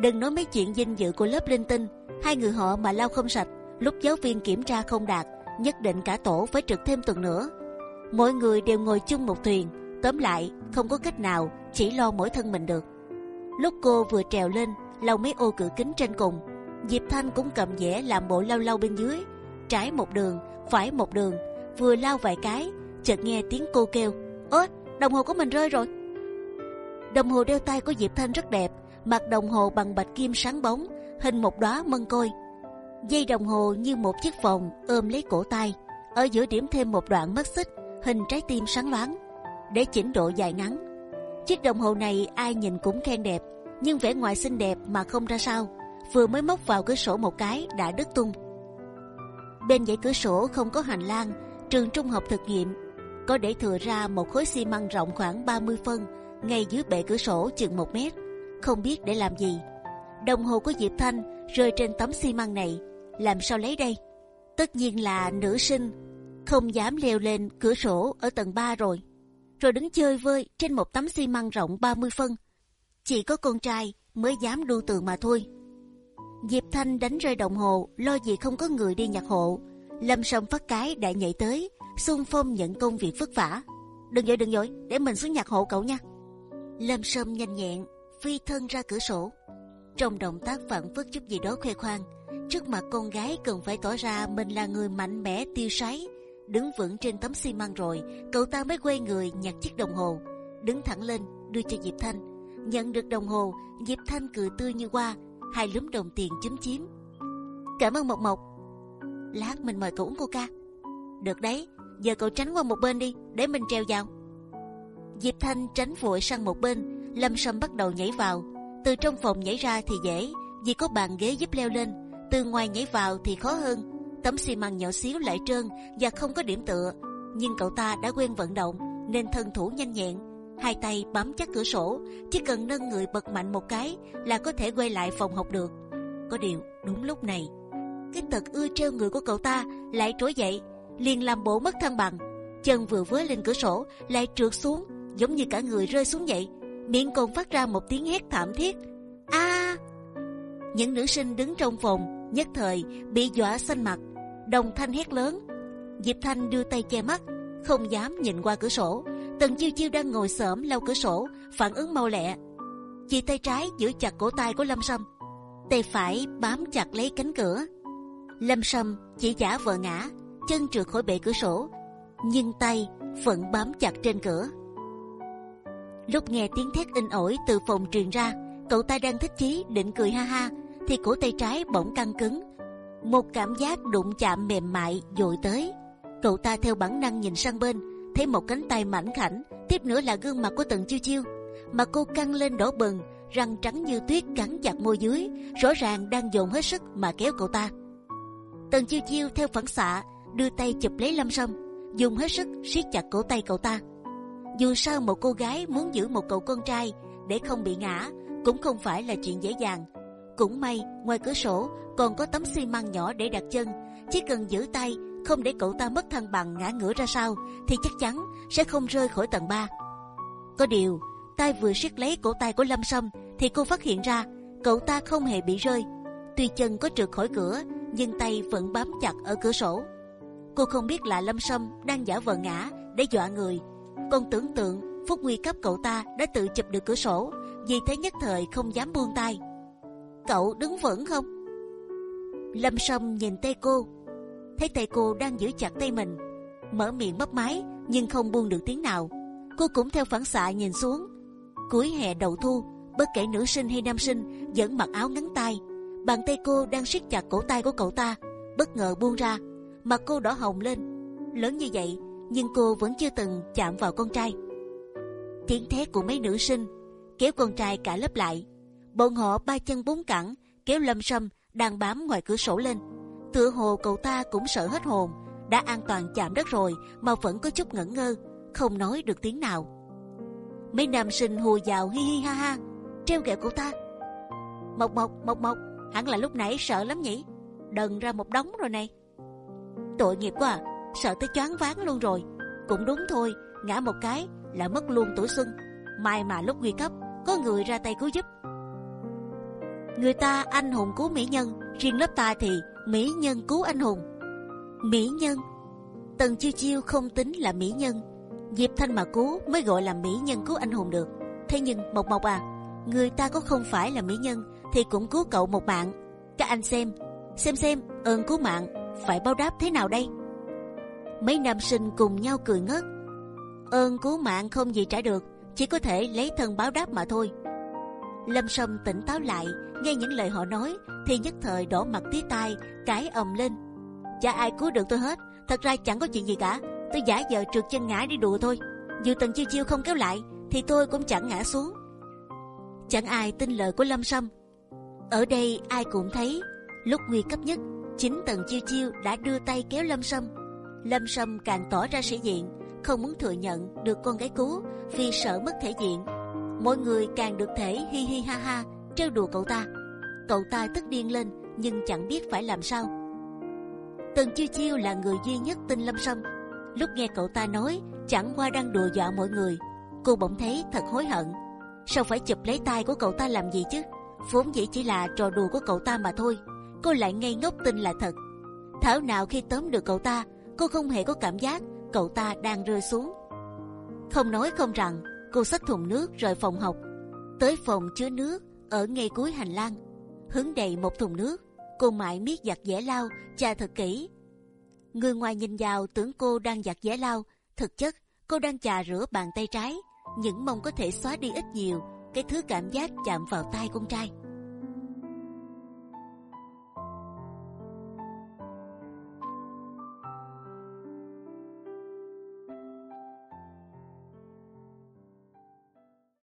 Đừng nói mấy chuyện dinh dự của lớp linh tinh, hai người họ mà lau không sạch, lúc giáo viên kiểm tra không đạt, nhất định cả tổ phải trực thêm tuần nữa. Mọi người đều ngồi chung một thuyền, tóm lại không có cách nào chỉ lo mỗi thân mình được. Lúc cô vừa trèo lên lau mấy ô cửa kính trên cùng, Diệp Thanh cũng cầm dẻ làm bộ lau lau bên dưới, trái một đường, phải một đường, vừa lau vài cái, chợt nghe tiếng cô kêu: ớ đồng hồ của mình rơi rồi. Đồng hồ đeo tay của Diệp Thanh rất đẹp, mặt đồng hồ bằng bạch kim sáng bóng, hình một đóa mân côi. Dây đồng hồ như một chiếc vòng ôm lấy cổ tay, ở giữa điểm thêm một đoạn mắt xích, hình trái tim sáng loáng, để chỉnh độ dài ngắn. Chiếc đồng hồ này ai nhìn cũng khen đẹp, nhưng vẻ ngoài xinh đẹp mà không ra sao. Vừa mới móc vào cửa sổ một cái đã đứt tung. Bên dãy cửa sổ không có hành lang, trường trung học thực nghiệm có để thừa ra một khối xi măng rộng khoảng 30 phân ngay dưới bệ cửa sổ chừng một mét, không biết để làm gì. Đồng hồ của Diệp Thanh rơi trên tấm xi măng này, làm sao lấy đây? Tất nhiên là nữ sinh không dám leo lên cửa sổ ở tầng 3 rồi, rồi đứng chơi vơi trên một tấm xi măng rộng 30 phân. Chỉ có con trai mới dám đu tường mà thôi. Diệp Thanh đánh rơi đồng hồ, lo gì không có người đi nhặt hộ. Lâm Sâm phát cái đã nhảy tới, xung phong nhận công việc vất vả. Đừng dội đừng dội, để mình xuống nhặt hộ cậu nha. Lâm Sâm nhanh nhẹn phi thân ra cửa sổ, trong động tác phản phất chút gì đó khoe khoang. Trước mặt con gái cần phải tỏ ra mình là người mạnh mẽ tiêu sái, đứng vững trên tấm xi măng rồi, cậu ta mới quay người nhặt chiếc đồng hồ, đứng thẳng lên đưa cho Diệp Thanh. Nhận được đồng hồ, Diệp Thanh cười tươi như hoa, hai lúm đồng tiền chúm chím. Cảm ơn Mộc Mộc. Lát mình mời cậu uống coca. Được đấy, giờ cậu tránh qua một bên đi, để mình treo vào. Diệp Thanh tránh vội sang một bên, Lâm Sâm bắt đầu nhảy vào. Từ trong phòng nhảy ra thì dễ, vì có bàn ghế giúp leo lên. Từ ngoài nhảy vào thì khó hơn. Tấm xi măng nhỏ xíu lại trơn và không có điểm tựa. Nhưng cậu ta đã quen vận động nên thân thủ nhanh nhẹn. Hai tay bám chắc cửa sổ, chỉ cần nâng người bật mạnh một cái là có thể quay lại phòng học được. Có điều đúng lúc này, cái tật ưa treo người của cậu ta lại trỗi dậy, liền làm bộ mất thăng bằng. Chân vừa với lên cửa sổ lại trượt xuống, giống như cả người rơi xuống vậy. Miệng còn phát ra một tiếng hét thảm thiết. A! Những nữ sinh đứng trong phòng nhất thời bị dọa xanh mặt, đồng thanh hét lớn. Diệp Thanh đưa tay che mắt, không dám nhìn qua cửa sổ. Tần chiêu chiêu đang ngồi xổm lau cửa sổ, phản ứng mau lẹ. Chị tay trái giữ chặt cổ tay của Lâm Sâm, tay phải bám chặt lấy cánh cửa. Lâm Sâm chỉ giả vờ ngã, chân trượt khỏi bệ cửa sổ, nhưng tay vẫn bám chặt trên cửa. Lúc nghe tiếng thét in ỏi từ phòng truyền ra, cậu ta đang thích chí định cười ha ha, thì cổ tay trái bỗng căng cứng, một cảm giác đụng chạm mềm mại dội tới. Cậu ta theo bản năng nhìn sang bên, thấy một cánh tay mảnh khảnh, tiếp nữa là gương mặt của Tần Chiêu Chiêu, mà cô căng lên đỏ bừng, răng trắng như tuyết cắn chặt môi dưới, rõ ràng đang dồn hết sức mà kéo cậu ta. Tần Chiêu Chiêu theo phản xạ đưa tay chụp lấy Lâm Sâm, dùng hết sức siết chặt cổ tay cậu ta. Dù sao một cô gái muốn giữ một cậu con trai để không bị ngã cũng không phải là chuyện dễ dàng. Cũng may ngoài cửa sổ còn có tấm xi măng nhỏ để đặt chân, chỉ cần giữ tay không để cậu ta mất thăng bằng ngã ngửa ra sau thì chắc chắn sẽ không rơi khỏi tầng 3. Có điều tay vừa siết lấy cổ tay của Lâm Sâm thì cô phát hiện ra cậu ta không hề bị rơi. Tuy chân có trượt khỏi cửa nhưng tay vẫn bám chặt ở cửa sổ. Cô không biết là Lâm Sâm đang giả vờ ngã để dọa người, còn tưởng tượng phút nguy cấp cậu ta đã tự chụp được cửa sổ, vì thế nhất thời không dám buông tay. Cậu đứng vững không? Lâm Sâm nhìn tay cô, thấy tay cô đang giữ chặt tay mình, mở miệng mấp máy nhưng không buông được tiếng nào. Cô cũng theo phản xạ nhìn xuống. Cuối hè đầu thu, bất kể nữ sinh hay nam sinh vẫn mặc áo ngắn tay, bàn tay cô đang siết chặt cổ tay của cậu ta, bất ngờ buông ra, mặt cô đỏ hồng lên. Lớn như vậy, nhưng cô vẫn chưa từng chạm vào con trai. tiếng thét của mấy nữ sinh kéo con trai cả lớp lại. Bọn họ ba chân bốn cẳng kéo Lâm Sâm đang bám ngoài cửa sổ lên. Tựa hồ cậu ta cũng sợ hết hồn, đã an toàn chạm đất rồi mà vẫn có chút ngẩn ngơ, không nói được tiếng nào. Mấy nam sinh hùa vào hi hi ha ha, treo ghẹo cậu ta. Mộc mộc mộc mộc, hẳn là lúc nãy sợ lắm nhỉ? Đần ra một đống rồi này. Tội nghiệp quá, à, sợ tới choáng váng luôn rồi. Cũng đúng thôi, ngã một cái là mất luôn tuổi xuân. Mai mà lúc nguy cấp có người ra tay cứu giúp. Người ta anh hùng cứu mỹ nhân, riêng lớp ta thì mỹ nhân cứu anh hùng. Mỹ nhân, Tần chiêu chiêu không tính là mỹ nhân, Diệp Thanh mà cứu mới gọi là mỹ nhân cứu anh hùng được. Thế nhưng Mộc Mộc à, người ta có không phải là mỹ nhân thì cũng cứu cậu một mạng. Các anh xem, xem xem ơn cứu mạng phải báo đáp thế nào đây? Mấy nam sinh cùng nhau cười ngất. Ơn cứu mạng không gì trả được, chỉ có thể lấy thân báo đáp mà thôi. Lâm Sâm tỉnh táo lại, nghe những lời họ nói thì nhất thời đổ mặt tía tai, cãi ầm lên. Chả ai cứu được tôi hết, thật ra chẳng có chuyện gì cả. Tôi giả vờ trượt chân ngã đi đùa thôi. Dù tần chiêu chiêu không kéo lại, thì tôi cũng chẳng ngã xuống. Chẳng ai tin lời của Lâm Sâm. Ở đây ai cũng thấy, lúc nguy cấp nhất, chính tần chiêu chiêu đã đưa tay kéo Lâm Sâm. Lâm Sâm càng tỏ ra sĩ diện, không muốn thừa nhận được con gái cứu vì sợ mất thể diện. Mọi người càng được thể hi hi ha ha trêu đùa cậu ta. Cậu ta tức điên lên nhưng chẳng biết phải làm sao. Tần chiêu chiêu là người duy nhất tin Lâm Sâm. Lúc nghe cậu ta nói chẳng qua đang đùa dọa mọi người, cô bỗng thấy thật hối hận. Sao phải chụp lấy tay của cậu ta làm gì chứ? Vốn dĩ chỉ là trò đùa của cậu ta mà thôi. Cô lại ngây ngốc tin là thật. Thảo nào khi tóm được cậu ta, cô không hề có cảm giác cậu ta đang rơi xuống. Không nói không rằng, cô xách thùng nước rời phòng học, tới phòng chứa nước ở ngay cuối hành lang, hứng đầy một thùng nước. Cô mãi miết giặt dẻ lau, chà thật kỹ. Người ngoài nhìn vào tưởng cô đang giặt dẻ lau, thực chất cô đang chà rửa bàn tay trái, những mong có thể xóa đi ít nhiều cái thứ cảm giác chạm vào tay con trai.